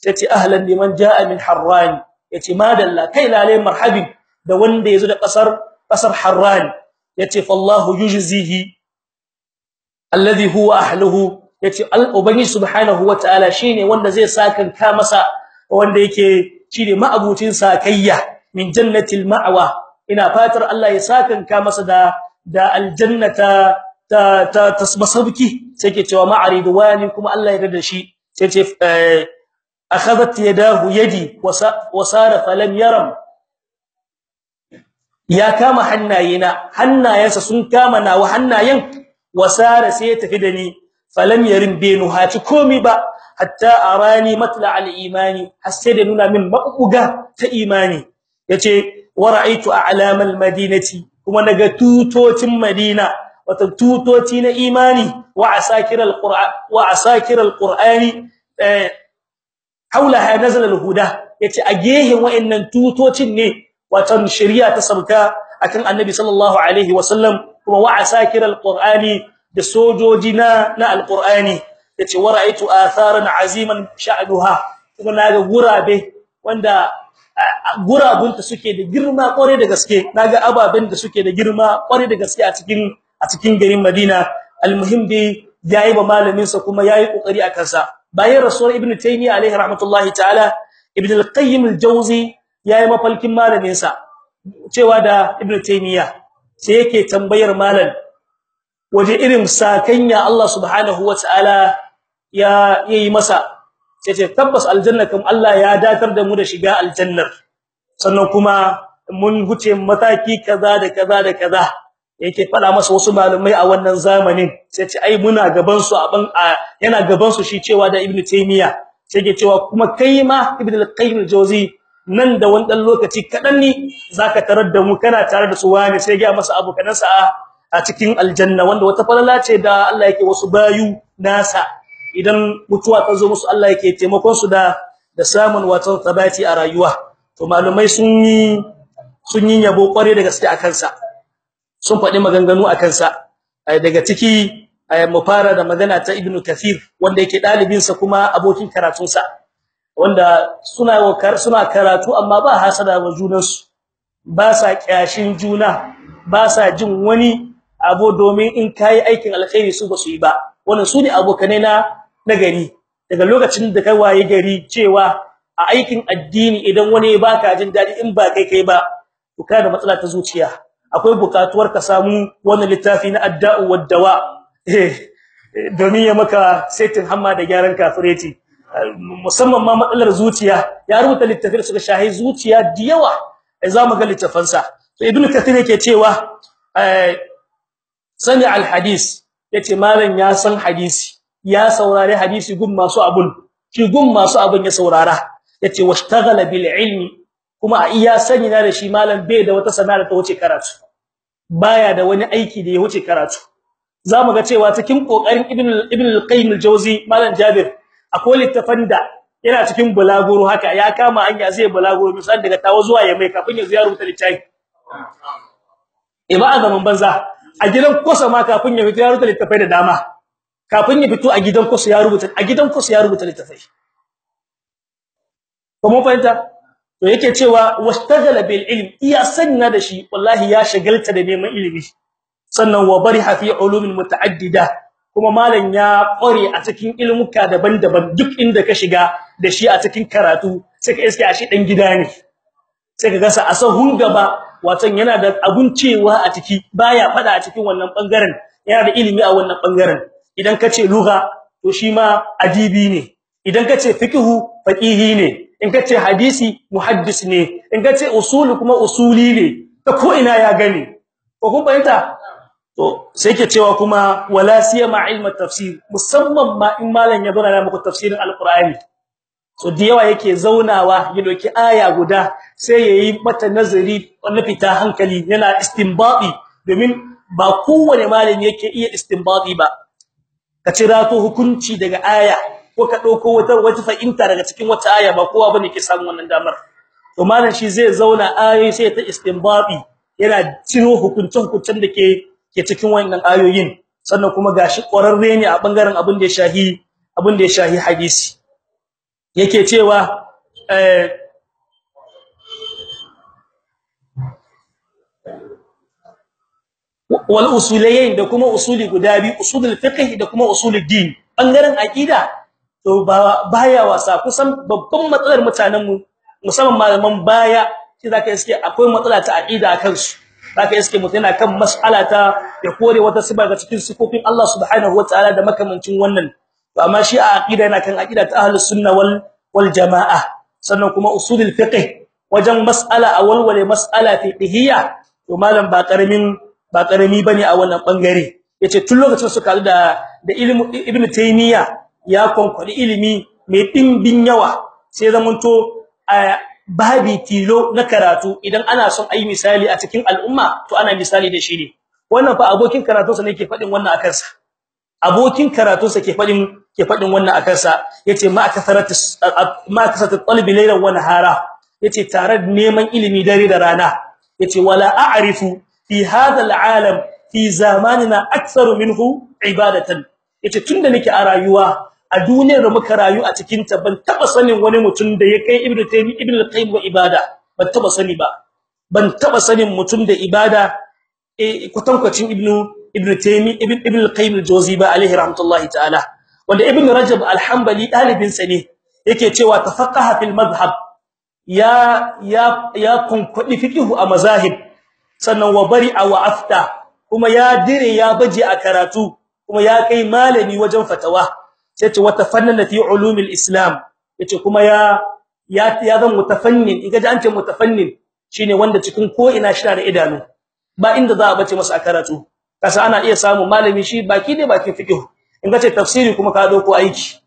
S1: Yace ahlan liman jaa min harran ya ce madalla kai lalai marhabin da wanda ya zo da ƙasar ƙasar harran ya ce fallahu yujzihi alladhi huwa ahluhu. Yace al-ubani subhanahu wataala shine wanda zai sakan ka masa wanda yake shine ma'abucin sakayya. Min jannatil ma'wa. Ina fatar Allah ya sakan ka masa da da aljannata ta ta tasbasabki sai ke cewa ma'aridwani kuma Allah ya yarda shi. Sai ce akhadhat yadahu yadi wa sara falam yaram. Ya kama hannayena hannayensa sun kama nawa hannayen. Wasara sai ya tafi da ni. Falam yarim benu haci komi ba hatta arani matla al-imani. Hasse da nuna min mabuga ta imani. Ya ce wa ra'aytu a'lam al-madinati kuma na ga tutocin madina wata tutoci na imani wa asakir al-qur'an wa asakir al-qur'ani haulaha nazala al-huda ya ce a gehen wayannan tutocin ne watan shari'a ta sabka akan annabi sallallahu alaihi wasallam kuma wa asakir al-qur'ani da sojoji na na alqur'ani. Yace wa ra'aytu atharan aziman sha'nuha. Kuma na ga gurabe wanda gurabunta suke da girma kware da gaske. Naga ababen da suke da girma kware da gaske a cikin a cikin garin Madina. Almuhim dai yayi ba malamin sa kuma yayi ƙoƙari a kansa. Bayan rasul ibn taymiya alaihi rahmatullahi ta'ala ibn al-qayyim al-jawzi yayi mafalkin malamin sa cewa da ibn taymiya sai yake tambayar malam waje irin sakanya Allah subhanahu wataala ya yayi masa? Sai ce tabbas aljanna kam Allah ya datar da mu da shiga aljannar. Sannan kuma mun huce mataki kaza da kaza da kaza. Yake fada masa wasu malumai a wannan zamanin. Sai ce ai muna gaban su aban yana gaban su shi cewa da ibnu taymiya sai ke cewa kuma kai ma ibnu al-qayyim al-jawzi nan da wani dan lokaci kadan ne zaka tarar da mu kana tare da su wani sai ga masa abu kadan sa a cikin aljanna wanda wata falala ce da Allah yake wasu bayu nasa. Idan mutuwa ta zo musu Allah yake taimakon su da da samun wato tabati a rayuwa. To malumai sun yi sun yi yabo kware da gaske akan sa sun faɗi maganganu akan sa daga ciki mu fara da magana ta ibnu kathir wanda yake dalibin sa kuma abokin karatun sa wanda suna suna karatu amma ba hasada wa junansu. Ba sa kyashin juna ba sa jin wani abu domin in kai aikin alkhairi su ba su yi ba. Wannan su ne abokanai na nagari daga lokacin da kai waye gari cewa a aikin addini idan wani ya baka jin daɗi in ba kai kai ba to kana matsala ta zuciya. Akwai bukatuwar ka samu wannan littafi na adda'u wad-dawa domin ya maka setting hamma da gyaran kafireti. Musamman ma matsalar zuciya. Ya rubuta littafin suka shahi zuciya da yawa. Za mu ga littafansa. To ibnu kathir yake cewa sami al-hadis ya ce malam ya san hadisi. Ya saurare hadisi gun masu abun shi gun masu abun ya saurara ya ce washtaghala bil ilmi. Kuma a iya sani na da shi malam bai da wata sana'a ta wuce karatu. Baya da wani aiki da ya wuce karatu. Zamu ga cewa cikin ƙoƙarin ibn ibn al-qayyim al-jawzi malam jabir akwai littafan da yana cikin bulaguro haka ya kama hanya zai bulaguro misali daga tawo zuwa ya mai kafin ya ziyaru ta littafi. Ima azaman banza a gidan kusa ma kafin ya fito ya rubuta littafai da dama. Kafin ya fito a gidan kusa ya rubuta a gidan kusa ya rubuta littafai. Kuma fahimta? To yake cewa wastaghala bil ilm iya sanna da shi wallahi ya shagalta da neman ilimi. Sannan wa bariha fi ulumin mutaaddida kuma malam ya kware a cikin ilmuka daban-daban duk inda ka shiga da shi a cikin karatu sai ka iske a shi dan gida ne. Sai ka gasa a sahun gaba watan yana da abun cewa a ciki baya fada a cikin wannan ɓangaren yana da ilimi a wannan ɓangaren idan kace lugha to shi ma adibi ne. Idan kace fiqhu faqihi ne. In kace hadisi muhaddis ne. In kace usul kuma usuli ne. Ta ko ina ya gani. Ko kun bayyana to sai yake cewa kuma wala siyama ilmu tafsir. Musamman ma in malam ya bana muku tafsirin alqur'ani. So da yawa yake zaunawa ya doki aya guda sai yayi mata nazari wanda fita hankali yana istinbati. Domin ba kowane malami yake iya istinbati ba. Ka cira to hukunci daga aya ko ka ɗauko wata wata fa'inta daga cikin wata aya ba kowa ba ne ke samu wannan damar. To malam shi zai zauna ayoyi sai ta istinbati yana ciro hukuncin hukuncin da ke ke cikin wannan ayoyin. Sannan kuma gashi ƙwararre ne a ɓangaren abin da ya shahi abin da ya shahi hadisi. Yake cewa eh wal usulayn da kuma usuli guda biyu usulul fiqh da kuma usulul din. Bangaren aqida to ba baya wasa. Kusan babban matsalar mutanen mu musamman malaman baya shi zaka iske akwai matsala ta aqida akan su zaka iske mutum yana kan mas'ala ta ya kore wata siba ga cikin sifofin Allah subhanahu wataala da makamancin wannan. To amma shi a aqida yana kan aqida ta ahlus sunna wal wal jamaa. Sannan kuma usulul fiqh wajen mas'ala awal wale mas'ala fiqhiyya to malam ba ƙaramin ba ƙarami ba ne a wannan ɓangare ya ce tun lokacin suka da da ilmu ibnu taymiya ya konkwadi ilimi mai dimbin yawa sai zamanto babi tilo na karatu. Idan ana son ayi misali a cikin al'umma to ana misali da shi ne. Wannan fa abokin karatunsa ne ke faɗin wannan akan sa abokin karatunsa ke faɗin ke faɗin wannan akan sa ya ce ma kasaratu ma kasaratu talbi laylan wa nahara. Yace tare neman ilimi dare da rana. Yace wala a'rifu fi hadha al'alam fi zamanina aktharu minhu ibadatan ya ce tunda nake a rayuwa a duniyar da muka rayu a cikin ta ban taba sanin wani mutum da ya kai ibnu taymi ibnu al-qayyim wa ibada ban taba sani ba ban taba sanin mutum da ibada eh kwatankwacin ibnu ibnu taymi ibn al-qayyim al-jawzi ba alaihi rahmatullahi ta'ala wanda ibnu rajab al-hanbali dalibin sa ne yake cewa tafaqqaha fil madhhab ya ya ya kunkudi fiqhu a mazahib sannan wa bari'a wa afta kuma ya dire ya baje a karatu kuma ya kai malami wajen fatawa. Sai ce wata fannana fi ulumil islam. Yace kuma ya ya ya zan mutafannin. Iga ji an ce mutafannin shine wanda cikin ko ina shi da idanu. Ba inda za a bace masa a karatu. Kasa ana iya samu malami shi baki ne baki fiqh in ka ce tafsiri kuma ka ɗauko aiki.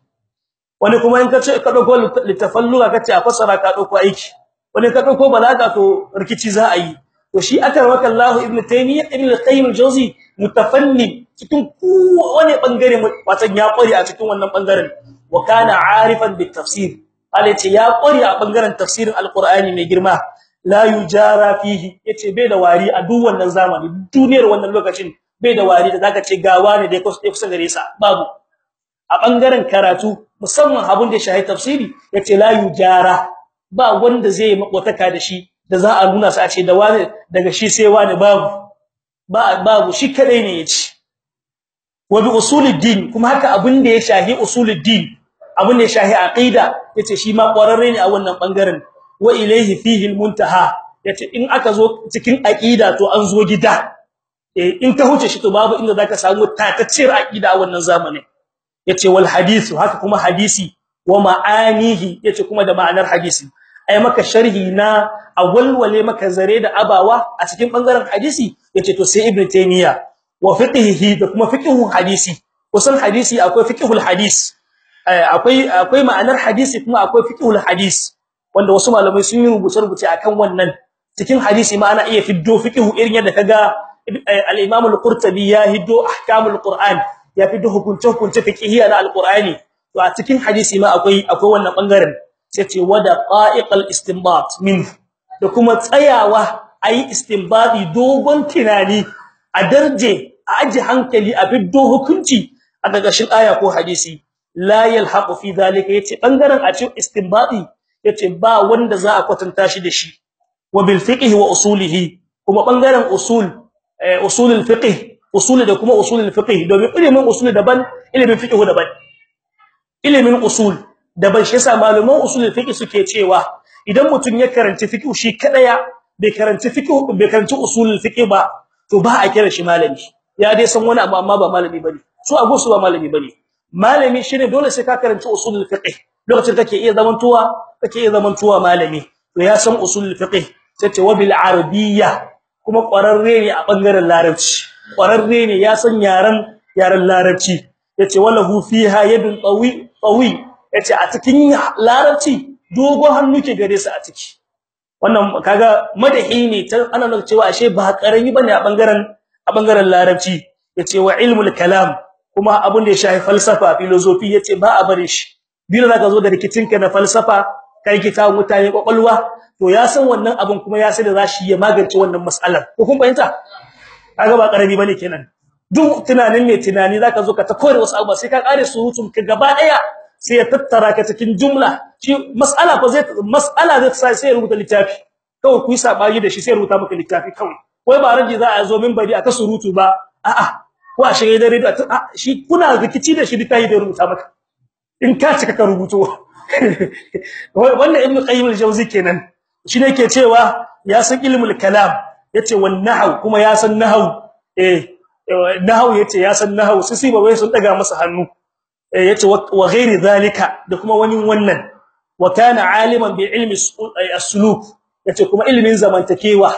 S1: Wani kuma in ka ce ka ɗauko litafalluga ka ce a fasara ka ɗauko aiki. Wani ka ɗauko balaga to rikici za a yi. To shi akarwaka Allah ibn Taymiyyah ibn al-Qayyim cikin kowane ɓangare watan ya kware a cikin wannan ɓangaren wa kana arifan bit tafsir. Alace ya kware a ɓangaren tafsirin al-Qur'ani mai girma. La yujara fihi. Yace bai da wari a duk wannan zamani duniyar wannan lokacin bai da wari da zaka ce gawa ne da kusa gare sa. Babu. A ɓangaren karatu musamman abun da shahi tafsiri ya ce la yujara. Ba wanda zai makwataka da shi da za a nuna su a ce da wani daga shi sai wani babu. Ba babu shi kadai ne ya ce wa bi usuluddin kuma haka abin da ya shahi usuluddin abin da ya shahi aqida ya ce shi ma kwararre ne a wannan ɓangaren wa ilayhi fihi almuntaha ya ce in aka zo cikin aqida to an zo gida. Eh in ka huce shi to babu inda zaka samu tatacciyar aqida a wannan zamanin. Yace wal hadithu haka kuma hadisi wa ma'anihi ya ce kuma da ma'anar hadisi. Ai maka sharhi na awwalwale maka zare da abawa a cikin ɓangaren hadisi ya ce to sai ibnu taymiya. Wa fiqhihi da kuma fiqhun hadisi. Kusan hadisi akwai fiqhul hadis. Akwai akwai ma'anar hadisi kuma akwai fiqhul hadis. Wanda wasu malamai sun yi rubuce rubuce akan wannan. Cikin hadisi ma ana iya fiddo fiqhu irin yadda kaga al-imam al-qurtubi ya hiddo ahkamul qur'an ya fiddo hukunce hukunce fiqhiyya na al-qur'ani. To a cikin hadisi ma akwai akwai wannan ɓangaren sai ce wada qa'iqal istinbat min. Da kuma tsayawa ayi istinbati dogon tunani a darje a aji hankali a biddo hukunci a gagashin aya ko hadisi. La yalhaqu fi dhalika ya ce ɓangaren a cikin istinbati ya ce ba wanda za a kwatanta shi da shi. Wa bil fiqh wa usulihi kuma ɓangaren usul usulul fiqh usul da kuma usulul fiqh domin ilimin usul daban ilimin fiqh daban. Ilimin usul daban shi yasa malaman usulul fiqh suke cewa idan mutum ya karanci fiqh shi kadaya bai karanci fiqh bai karanci usulul fiqh ba to ba a kira shi malami. Ya dai san wani abu amma ba malami ba ne. Su a gusu ba malami ba ne. Malami shine dole sai ka karanci usulul fiqh. Lokacin kake iya zamantuwa kake iya zamantuwa malami. To ya san usulul fiqh. Sai ce wabil arabiyya. Kuma kwararre ne a ɓangaren larabci. Kwararre ne ya san yaran yaran larabci. Yace walahu fiha yadun qawi qawi ya ce a cikin larabci dogon hannu ke gare su a ciki. Wannan kaga madahi ne ta ana nuna cewa ashe ba ƙarami ba ne a ɓangaren a ɓangaren larabci. Yace wa ilmul kalam kuma abun da ya shafi falsafa philosophy ya ce ba a bare shi. Bila zaka zo da rikicinka na falsafa kai kita mutane ƙwaƙwalwa to ya san wannan abun kuma ya sai da zashi ya magance wannan mas'alar ko kun fahimta? Kaga ba ƙarami ba ne kenan. Duk tunanin mai tunani zaka zo ka ta kore wasu abubuwa sai ka kare surutun ka gaba ɗaya sai ya tattara ka cikin jumla. Shi mas'ala fa zai mas'ala zai sai sai rubuta littafi. Kawai ku yi saɓani da shi sai rubuta maka littafi kawai. Wai ba raji za a zo minbari aka surutu ba. A'a ko a shirye da radio shi kuna rikici da shi littafi da rubuta maka. In ka cika ka rubuto. [LAUGHS] Wannan ibnu qayyim al-jawzi kenan. Shi ne ke cewa ya san ilmul kalam ya ce wan nahw kuma ya san nahw eh nahw ya ce ya san nahw sisi ba wai sun daga masa hannu. Ya ce wa ghairi zalika da kuma wani wannan. Wa kana aliman bi ilmi as-suluk. Yace kuma ilmin zamantakewa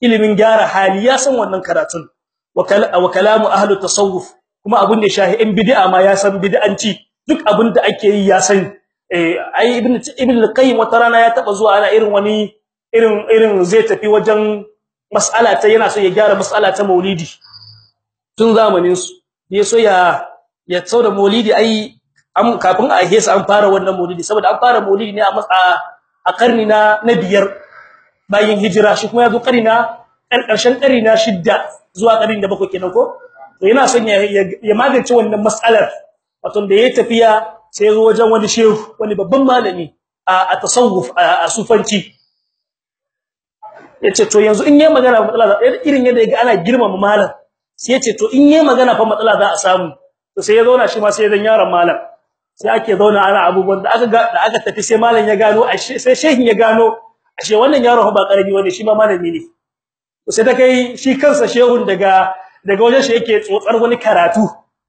S1: ilmin gyara hali ya san wannan karatun. Wa kalamu ahli tasawuf kuma abun da shahi bid'a ma ya san bid'anci. Duk abun da ake yi ya san eh ai ibn ibn al-qayyim wata rana ya taba zuwa ana irin wani irin irin zai tafi wajen mas'ala ta yana so ya gyara mas'ala ta maulidi. Tun zamanin su yaso ya ya tsauda maulidi ai am kafin a hesa an fara wannan maulidi. Saboda an fara maulidi ne a a karni na na biyar bayan hijira. Shi kuma ya zo karni na ƙarshen karni na shidda zuwa karni da bakwai kenan ko? To yana son ya magance wannan mas'alar. Wato da yayi tafiya sai ya zo wajen wani shehu wani babban malami a tasawuf a sufanci. Yace to yanzu in yayi magana matsala irin yadda yaga ana girmama malam. Sai ya ce to in yayi magana fa matsala za a samu. To sai ya zauna shi ma sai dan yaron malam. Sai ake zauna ana abubuwan da aka da aka tafi sai malam ya gano sai shehin ya gano ashe wannan yaron ba ƙarami wani shi ma malami ne. To sai da kai shi kansa shehun daga daga wajen shi yake tsotsar wani karatu.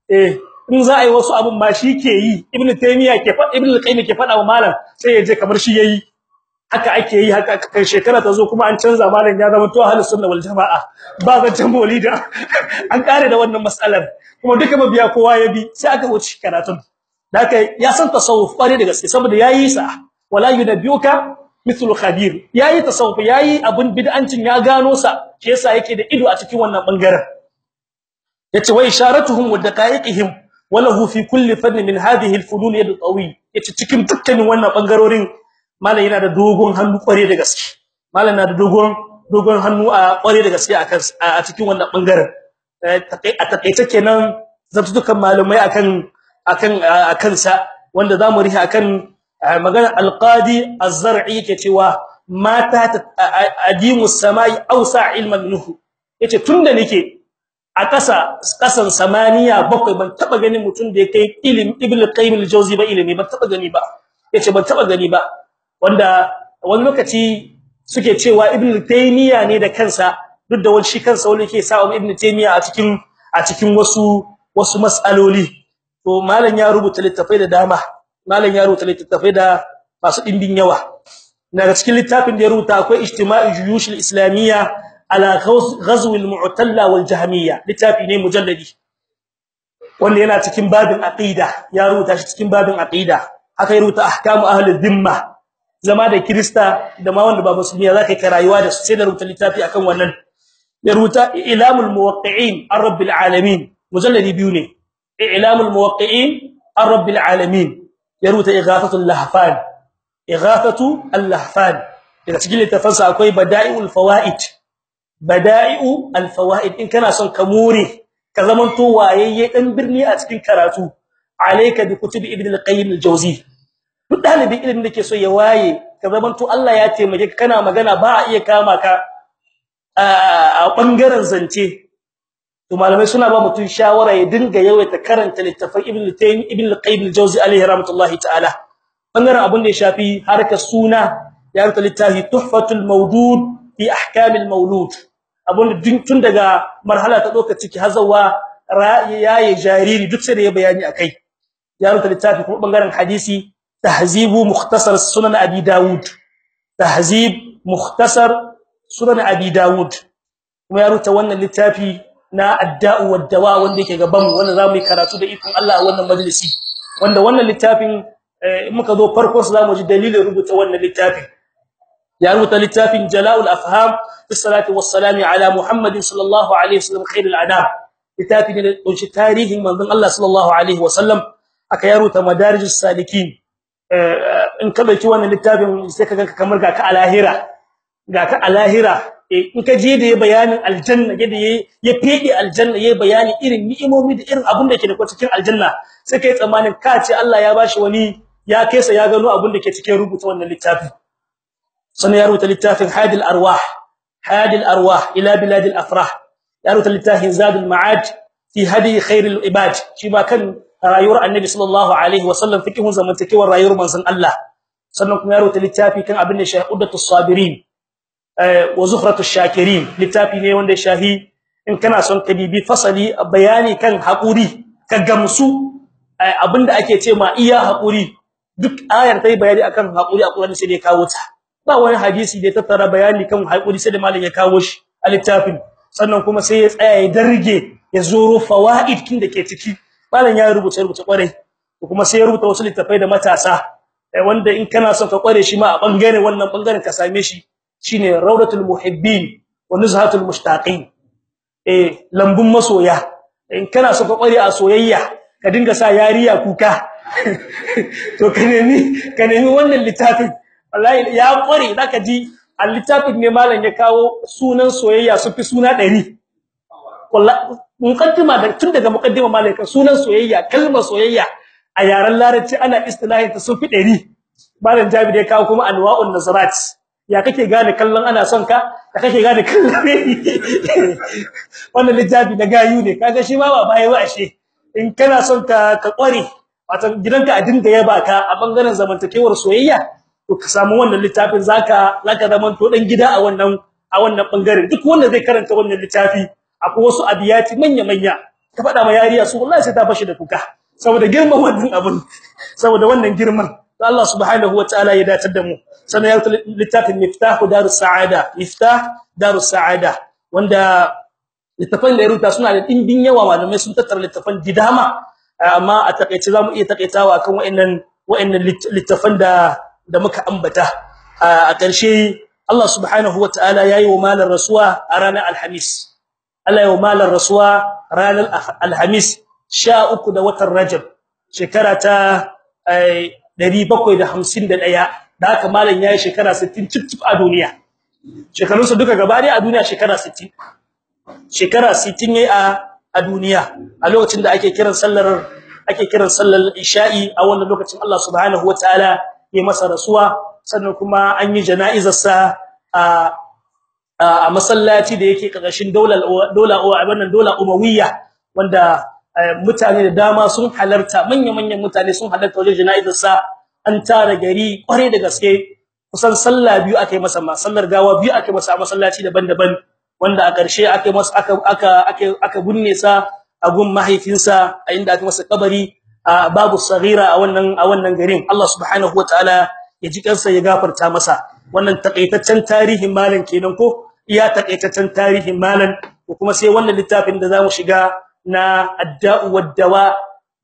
S1: Eh in za a yi wasu abun ma shi ke yi ibnu taymiya ke fa ibnu qayyim ke fada wa malam sai ya je kamar shi yayi haka ake yi haka kai. Shekara ta zo kuma an canza malam ya zama to ahlus sunna wal jamaa. Ba ga maulida [LAUGHS] an kare da wannan mas'alar kuma duka mabiya kowa ya bi sai aka wuce karatun. Haka ya san tasawuf kware da gaske saboda yayi sa. Wala yunabbiuka mithlu khabir. Yayi tasawuf yayi abun bid'ancin ya gano sa. Shi yasa yake da ido a cikin wannan ɓangaren ya ce wa isharatuhum wa daqa'iqihim walahu fi kulli fann min hadhihi al-funun yad tawi ya ce cikin dukkanin wannan ɓangarorin malam yana da dogon hannu kware da gaske. Malam na da dogon dogon hannu a kware da gaske akan a cikin wannan ɓangaren a takeice kenan zabtukan malamai akan akan akan sa wanda za mu rihi akan magana al-qadi az-zar'i yake cewa mata adimu samai awsa ilman nuhu. Yace tunda nake a kasa kasan samaniya bakwai ban taba ganin mutum da yake ilimi ibnu qayyim al-jawzi ba ilimi ban taba gani ba. Yace ban taba gani ba. Wanda wani lokaci suke cewa ibnu taymiya ne da kansa duk da wani shi kansa wani yake sa ibnu taymiya a cikin a cikin wasu wasu mas'aloli. To malam ya rubuta littafai da dama. Malam ya rubuta littafai da masu dimbin yawa. Daga cikin littafin da ya rubuta akwai ijtima'i juyush al-islamiyya ala ghazw al-mu'talla wal jahmiyya. Littafi ne mujalladi wanda yana cikin babin aqida. Ya rubuta shi cikin babin aqida. Aka rubuta ahkamu ahli dhimma. Zama da krista da ma wanda ba musulmi zaka kai rayuwa da su sai da rubuta littafi akan wannan. Ya rubuta ilamul muwaqqi'in ar-rabbil alamin. Mujalladi biyu ne. Ilamul muwaqqi'in ar-rabbil alamin. Ya rubuta ighathatul lahfan. Ighathatu al-lahfan. Daga cikin littafansa akwai bada'iul fawaid. Bada'iu al-fawaid. In kana son ka more ka zamanto wayayye dan birni a cikin karatu. Alayka bi kutubi ibn al-qayyim al-jawzi. Duk dalibin ilimin da ke so ya waye ka zamanto Allah ya taimake ka kana magana ba a iya kama ka a ɓangaren zance. To malamai suna ba mutun shawara ya dinga yawaita karanta littafin ibn al-tayyib ibn al-qayyim al-jawzi alayhi rahmatullahi ta'ala. Bangaren abun da ya shafi harkar suna ya rubuta littafi tuhfatul mawdud fi ahkam al-mawlud abun tun daga marhala ta doka ciki hazawa yayi jariri duk sai da ya bayani akai ya rubuta littafi kuma ɓangaren hadisi tahzibu mukhtasar sunan abi daud tahzib mukhtasar sunan abi daud kuma ya rubuta wannan littafi na adda'u wad-dawa wanda yake gaban wanda za mu yi karatu da ikon Allah a wannan majalisi wanda wannan littafin muka zo farko za mu ji dalilin rubuta wannan littafin ya rubuta littafin jala'ul afham fi salati ala muhammadin sallallahu alaihi wasallam khairul anam littafin da ƙunshi tarihin manzon Allah sallallahu alaihi wasallam aka ya rubuta madarijus salikin in ka dauki wannan littafin sai ka ganka kamar ga ka alahira ga ka alahira in ka je da ya bayanin aljanna yadda ya fede aljanna ya bayani irin ni'imomi da irin abin da ke da cikin aljanna sai kai tsammanin ka ce Allah ya bashi wani ya kaisa ya gano abin da ke cikin rubuta wannan littafin sannan ya rubuta littafin hadil arwah hadil arwah ila biladil afrah ya rubuta littafin zadul ma'ad fi hadi khairil ibad shi ma kan rayuwar annabi sallallahu alaihi wasallam fikihun zamantakewar rayuwar manzon Allah. Sannan kuma ya rubuta littafi kan abin da shahudatus sabirin wa zukhratush shakirin. Littafi ne wanda shahi in kana son ka bibi fasali bayani kan haƙuri ka gamsu abin da ake ce ma iya haƙuri duk ayar tai bayani akan haƙuri a Qur'ani sai da kawo ta. Ba wani hadisi da ya tattara bayani kan haƙuri sai da malam ya kawo shi a littafin. Sannan kuma sai ya tsaya ya darge ya zoro fawaid kin da ke ciki. Malam ya rubuta rubuta ƙwarai kuma sai ya rubuta wasu littafai da matasa wanda in kana son ka kware shi ma a ɓangare wannan ɓangaren ka same shi shine rawdatul muhibbin wa nuzhatul mushtaqin. Eh lambun masoya. In kana so ka kware a soyayya ka dinga sa yariya kuka. [LAUGHS] To ka nemi ka nemi wannan littafin. Wallahi ya kware zaka ji. A littafin ne malam ya kawo sunan soyayya su fi suna 100 wallahi muqaddima da tun daga muqaddima malam ka sunan soyayya kalmar soyayya a yaran larabci ana istilahin ta su fi 100 malam jabi da ya kawo kuma anwa'un nazarat. Ya kake gane kallon ana son ka? Ya kake gane kallon [LAUGHS] wannan littafi na gayu ne. Kaga shi ma ba bai ba ashe. In kana son ka ka kware wato gidanka a dinga yaba ka a ɓangaren zamantakewar soyayya to ka samu wannan littafin zaka zaka zaman to dan gida a wannan a wannan ɓangaren duk wanda zai karanta wannan littafi akwai wasu abiyati manya manya ka fada ma yariya su wallahi sai ta fashi da kuka. Saboda girman wannan abun. Saboda wannan girman. Allah subhanahu wataala ya datar da mu. Sannan ya littafin miftahu darus sa'ada. Miftah darus sa'ada. Wanda littafan da rubuta suna da dimbin yawa. Malamai sun tattara littafan didama amma a takeice za mu iya takeitawa kan wayannan wayannan littafan da da muka ambata. A ƙarshe Allah subhanahu wataala yayi wa malar rasuwa a ranar alhamis. Allah ya malar rasuwa ranar alhamis 13 da watan rajab shekara ta 751 da haka malam yayi shekara 60 cip a duniya. Shekarunsa duka gaba a duniya shekara 60 shekara 60 yayi a a duniya. A lokacin da ake kiran sallar ake kiran sallar isha'i a wannan lokacin Allah subhanahu wataala ya masa rasuwa. Sannan kuma an yi jana'izar sa a a masallaci da yake ƙarƙashin daular dola wannan dola umawiyya wanda mutane da dama sun halarta manya-manyan mutane sun halarta wajen jana'izar sa an tara gari kware da gaske kusan sallah biyu akai masa ma sallar gawa biyu akai masa a masallaci daban-daban wanda a ƙarshe akai masa aka aka aka bunne sa a gun mahaifinsa a inda aka masa kabari a babu saghira a wannan a wannan garin. Allah subhanahu wataala ya ji kansa ya gafarta masa. Wannan takaitaccen tarihin malan kenan ko? Iya takaitaccen tarihin malan ko kuma sai wannan littafin da za mu shiga na adda'u wad-dawa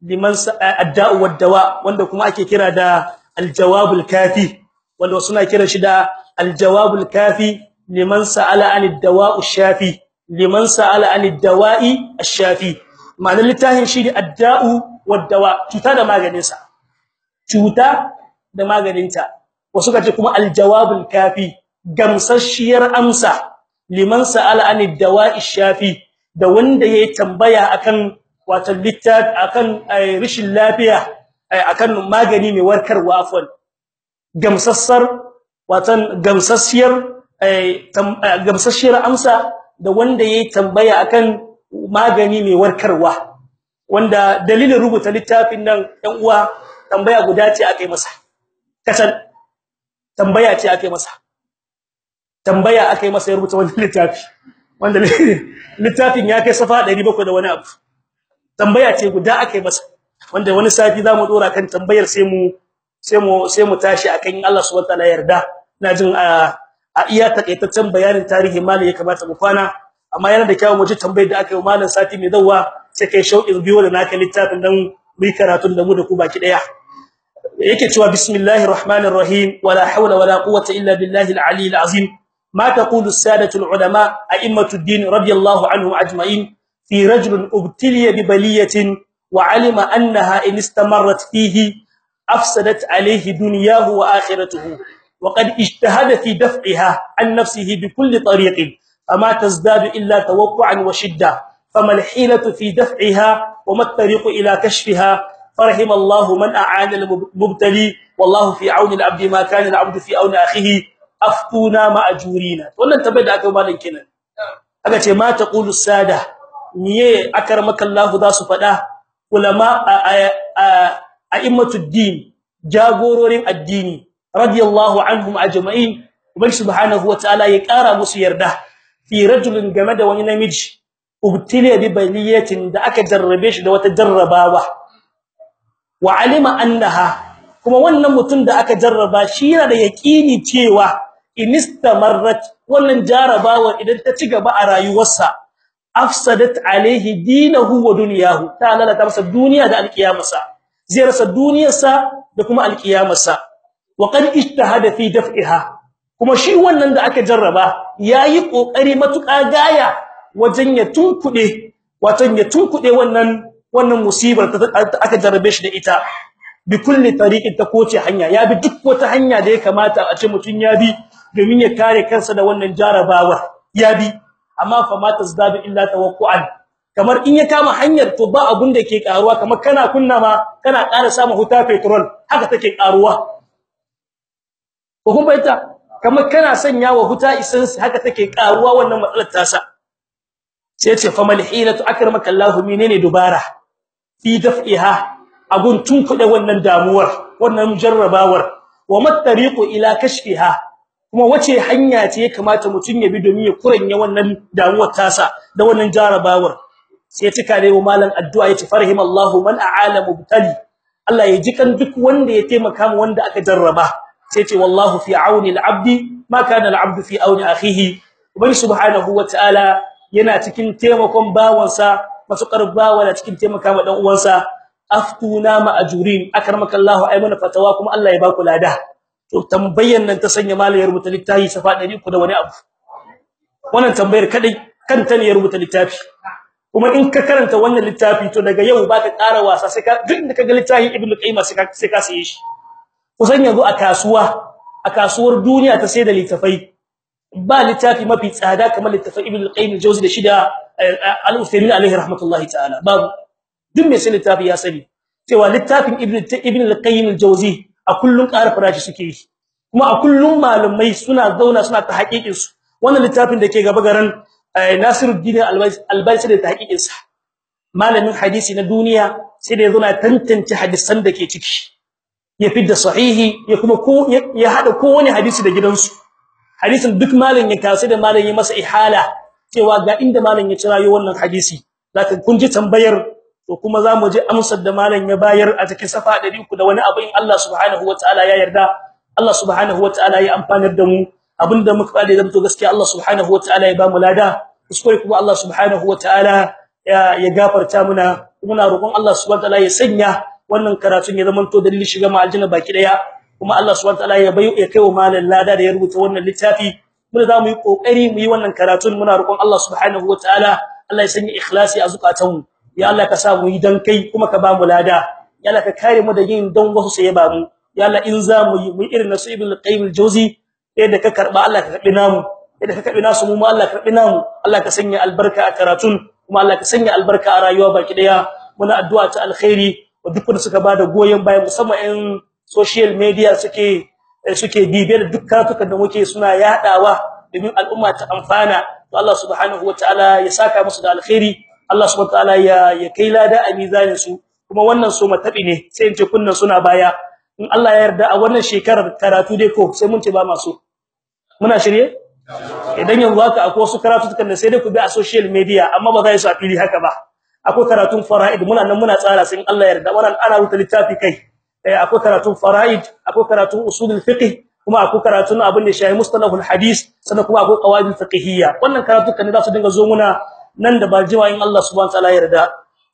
S1: liman adda'u wad-dawa wanda kuma ake kira da al-jawabul kafi wanda suna kira shi da al-jawabul kafi liman sa'ala anid dawa'u shafi liman sa'ala anid dawa'i ash-shafi ma'anar littafin shi ne adda'u wad-dawa cuta da maganin sa cuta da maganinta. Wasu kace kuma al-jawabul kafi. Gamsashiyar amsa liman sa'ala anid dawa'i shafi da wanda yayi tambaya akan wato littat akan rishin lafiya akan magani mai warkarwa afwan. Gamsassar watan gamsassiyar gamsasshiyar amsa da wanda yayi tambaya akan magani mai warkarwa wanda dalilin rubuta littafin nan ɗan uwa tambaya guda ce akai masa. Kasan tambaya ce akai masa. Tambaya akai masa ya rubuta wannan littafi wanda littafin ya kai safa 700 da wani abu. Tambaya ce guda akai masa wanda wani sati za mu dora kan tambayar sai mu sai mu sai mu tashi akan Allah subhanahu wataala yarda. Ina jin a iya takaitaccen bayanin tarihi mali ya kamata mu kwana amma yana da kyau mu ji tambayar da aka yi malam sati mai dawa sai kai shauƙin biyo da naka littafin dan mu karatun da mu da ku baki ɗaya yake cewa bismillahir rahmanir rahim wala hawla wala quwwata illa billahi al-ali al-azim ما تقول السادة العلماء أئمة الدين رضي الله عنهم أجمعين في رجل أبتلي ببلية وعلم أنها إن استمرت فيه أفسدت عليه دنياه وآخرته. وقد اجتهد في دفعها عن نفسه بكل طريق فما تزداد إلا توقعا وشدة. فما الحيلة في دفعها وما الطريق إلى كشفها؟ فرحم الله من أعان المبتلي. والله في عون العبد ما كان العبد في عون أخيه. aftuna ma'ajurina wannan tabbai da aka malam kenan. Aka ce ma taqulu sada miye akarmaka Allah za su fada ulama a'immatud din jagororin addini radiyallahu anhum ajma'in. Ubangi subhanahu wa ta'ala ya kara musu yarda. Fi rajulin game da wani namiji ubtila bi baliyatin da aka jarrabe shi da wata jarrabawa. Wa alima annaha kuma wannan mutum da aka jarraba shi yana da yaqini cewa inistamarrat wannan jarabawa idan ta ci gaba a rayuwarsa afsadat alaihi dinahu wa dunyahu. Ta lalata masa duniya da alkiyamarsa zai rasa duniyarsa da kuma alkiyamarsa wa qad ijtahada fi daf'iha. Kuma shi wannan da aka jarraba yayi ƙoƙari matuƙa gaya wajen ya tunkude watan ya tunkude wannan wannan musibar aka jarrabe shi da ita. Bi kulli tariqin ta koce hanya. Ya bi duk wata hanya da ya kamata a ce mutun ya bi domin ya kare kansa da wannan jarabawa ya bi. Amma fa ma tazdadu illa tawaqqu'an kamar in ya kama hanyar to ba abun da ke karuwa. Kamar kana kunna ma kana ƙara samu huta petrol. Haka take karuwa. Ko kun bayyana kamar kana sanya wa huta essence haka take karuwa wannan matsalar tasa. Sai ce fa malhilatu akramaka Allah menene dubara? Fi daf'iha abun tunkude wannan damuwar wannan jarrabawar. Wa mattariqu ila kashfiha kuma wace hanya ce ya kamata mutun ya bi domin ya kuranya wannan damuwar tasa da wannan jarrabawar sai tuka dai wa malan addu'a ya ce farhimallahu man a'ala mubtali. Allah ya ji kan duk wanda ya taimaka mu wanda aka jarraba. Sai ce wallahu fi auni al-abdi ma kana al-abdu fi auni akhihi. Ubangi subhanahu wa ta'ala yana cikin taimakon bawansa masukar bawa da cikin taimaka ma dan uwansa. Aftuna ma ajurin akramakallahu ay mana fatawa kuma Allah ya ba ku lada. To tambayar nan ta sanya malai rubuta littafi safa 300 da wani abu. Wannan tambayar kadai kanta ne ya rubuta littafi. Kuma in ka karanta wannan littafi to daga yau baka ƙara wasa sai ka duk da kaga littafin ibnu qayyim sai ka sai ka saye shi. Kusan yanzu a kasuwa a kasuwar duniya ta sai da littafai ba littafi mafi tsada kamar littafin ibnu qayyim al-jawzi da shida al-Uthaymeen alayhi rahmatullahi ta'ala. Babu. Duk mai sai littafi ya sani cewa littafin ibn ibn al-qayyim al-jawzi a kullun ƙara farashi suke yi. Kuma a kullun malamai suna zauna suna ta haƙiƙin su wannan littafin da ke gaba garan Nasiruddin al-Albani da ta haƙiƙin sa malamin hadisi na duniya sai da ya zo na tantance hadisan da ke ciki ya fidda sahihi ya kuma ko ya hada kowane hadisi da gidansu hadisin duk malam ya kawo da malam ya masa ihala cewa ga inda malam ya cirayo wannan hadisi zaka kun ji tambayar to kuma za mu ji amsar da malam ya bayar a cikin safa 300 da wani abu in Allah subhanahu wataala ya yarda. Allah subhanahu wataala ya amfanar da mu. Abinda muka fada zama to gaskiya Allah subhanahu wataala ya ba mu lada. Kuskure kuma Allah subhanahu wataala ya gafarta muna. Muna roƙon Allah subhanahu wataala ya sanya wannan karatun ya zama to dalilin shiga mu aljanna baki ɗaya kuma Allah subhanahu wataala ya bayu ya kai wa malam lada da ya rubuta wannan littafi. Mun za mu yi ƙoƙari mu yi wannan karatun. Muna roƙon Allah subhanahu wataala Allah ya sanya ikhlasi a zukatanmu. Ya Allah ka sa mu yi dan kai kuma ka ba mu lada. Ya Allah ka kare mu da yin dan wasu sai ba mu. Ya Allah in za mu yi mu irin nasu ibn al-qayyim al-jawzi da ka karɓa Allah ka karɓi namu. Da ka karɓi nasu mu ma Allah ka karɓi namu. Allah ka sanya albarka a karatun kuma Allah ka sanya albarka a rayuwa baki ɗaya muna addu'a ta alkhairi wa duk wanda suka ba da goyen baya musamman in social media suke suke bibiyar duk karatukan da muke suna yadawa domin al'umma ta amfana. To Allah subhanahu wataala ya saka musu da alkhairi. Allah subhanahu wataala ya ya kai lada a mizanin su kuma wannan so matabi ne sai in ce kunnan suna baya. In Allah ya yarda a wannan shekarar karatu dai ko sai mun ce ba masu muna shirye? Idan yanzu haka akwai wasu karatutukan da sai dai ku bi a social media amma ba za su a fili haka ba. Akwai karatun fara'id muna nan muna tsara sai in Allah ya yarda. Wannan ana rubuta littafi kai. Akwai karatun fara'id akwai karatun usulul fiqh kuma akwai karatun abin da shayi mustalahul hadis sannan kuma akwai qawaidul fiqhiyya. Wannan karatukan ne za su dinga zo muna nan da ba jiwa in Allah subhanahu wataala ya yarda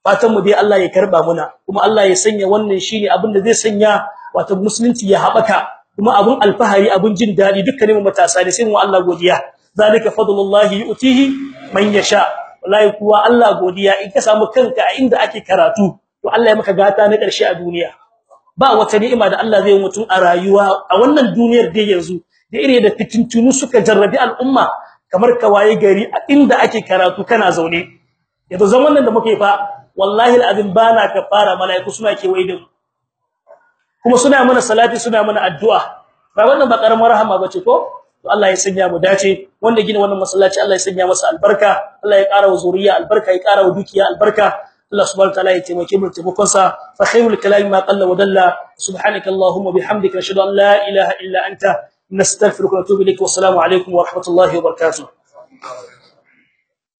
S1: fatan mu dai Allah ya karɓa muna kuma Allah ya sanya wannan shine abin da zai sanya wato musulunci ya habaka kuma abun alfahari abun jin daɗi dukkanin matasa ne sai mu Allah godiya. Zalika fadlullahi yu'tihi man yasha. Wallahi kuwa Allah godiya in ka samu kanka a inda ake karatu to Allah ya maka gata na ƙarshe a duniya. Ba wata ni'ima da Allah zai yi mutum a rayuwa a wannan duniyar da yanzu da ire da fitintunu suka jarrabi al'umma kamar kawaye gari a inda ake karatu kana zaune. Yanzu zaman nan da muke fa wallahi alazim bana kafara malaiku suna kewaye da mu. Kuma suna mana salati suna mana addu'a. Ba wannan ba karamar rahama bace ko? To Allah ya sanya mu dace. Wanda gina wannan masallaci Allah ya sanya masa albarka. Allah ya ƙara wa zuriya albarka ya ƙara wa dukiya albarka. Allah subhanahu wa ta'ala ya taimake mu taimakon sa fa khairul kalami ma qalla wa dalla. Subhanaka allahumma bihamdika ashhadu an la ilaha illa anta nastaghfiruka wa natubu ilayk wa assalamu alaikum wa rahmatullahi wa barakatuh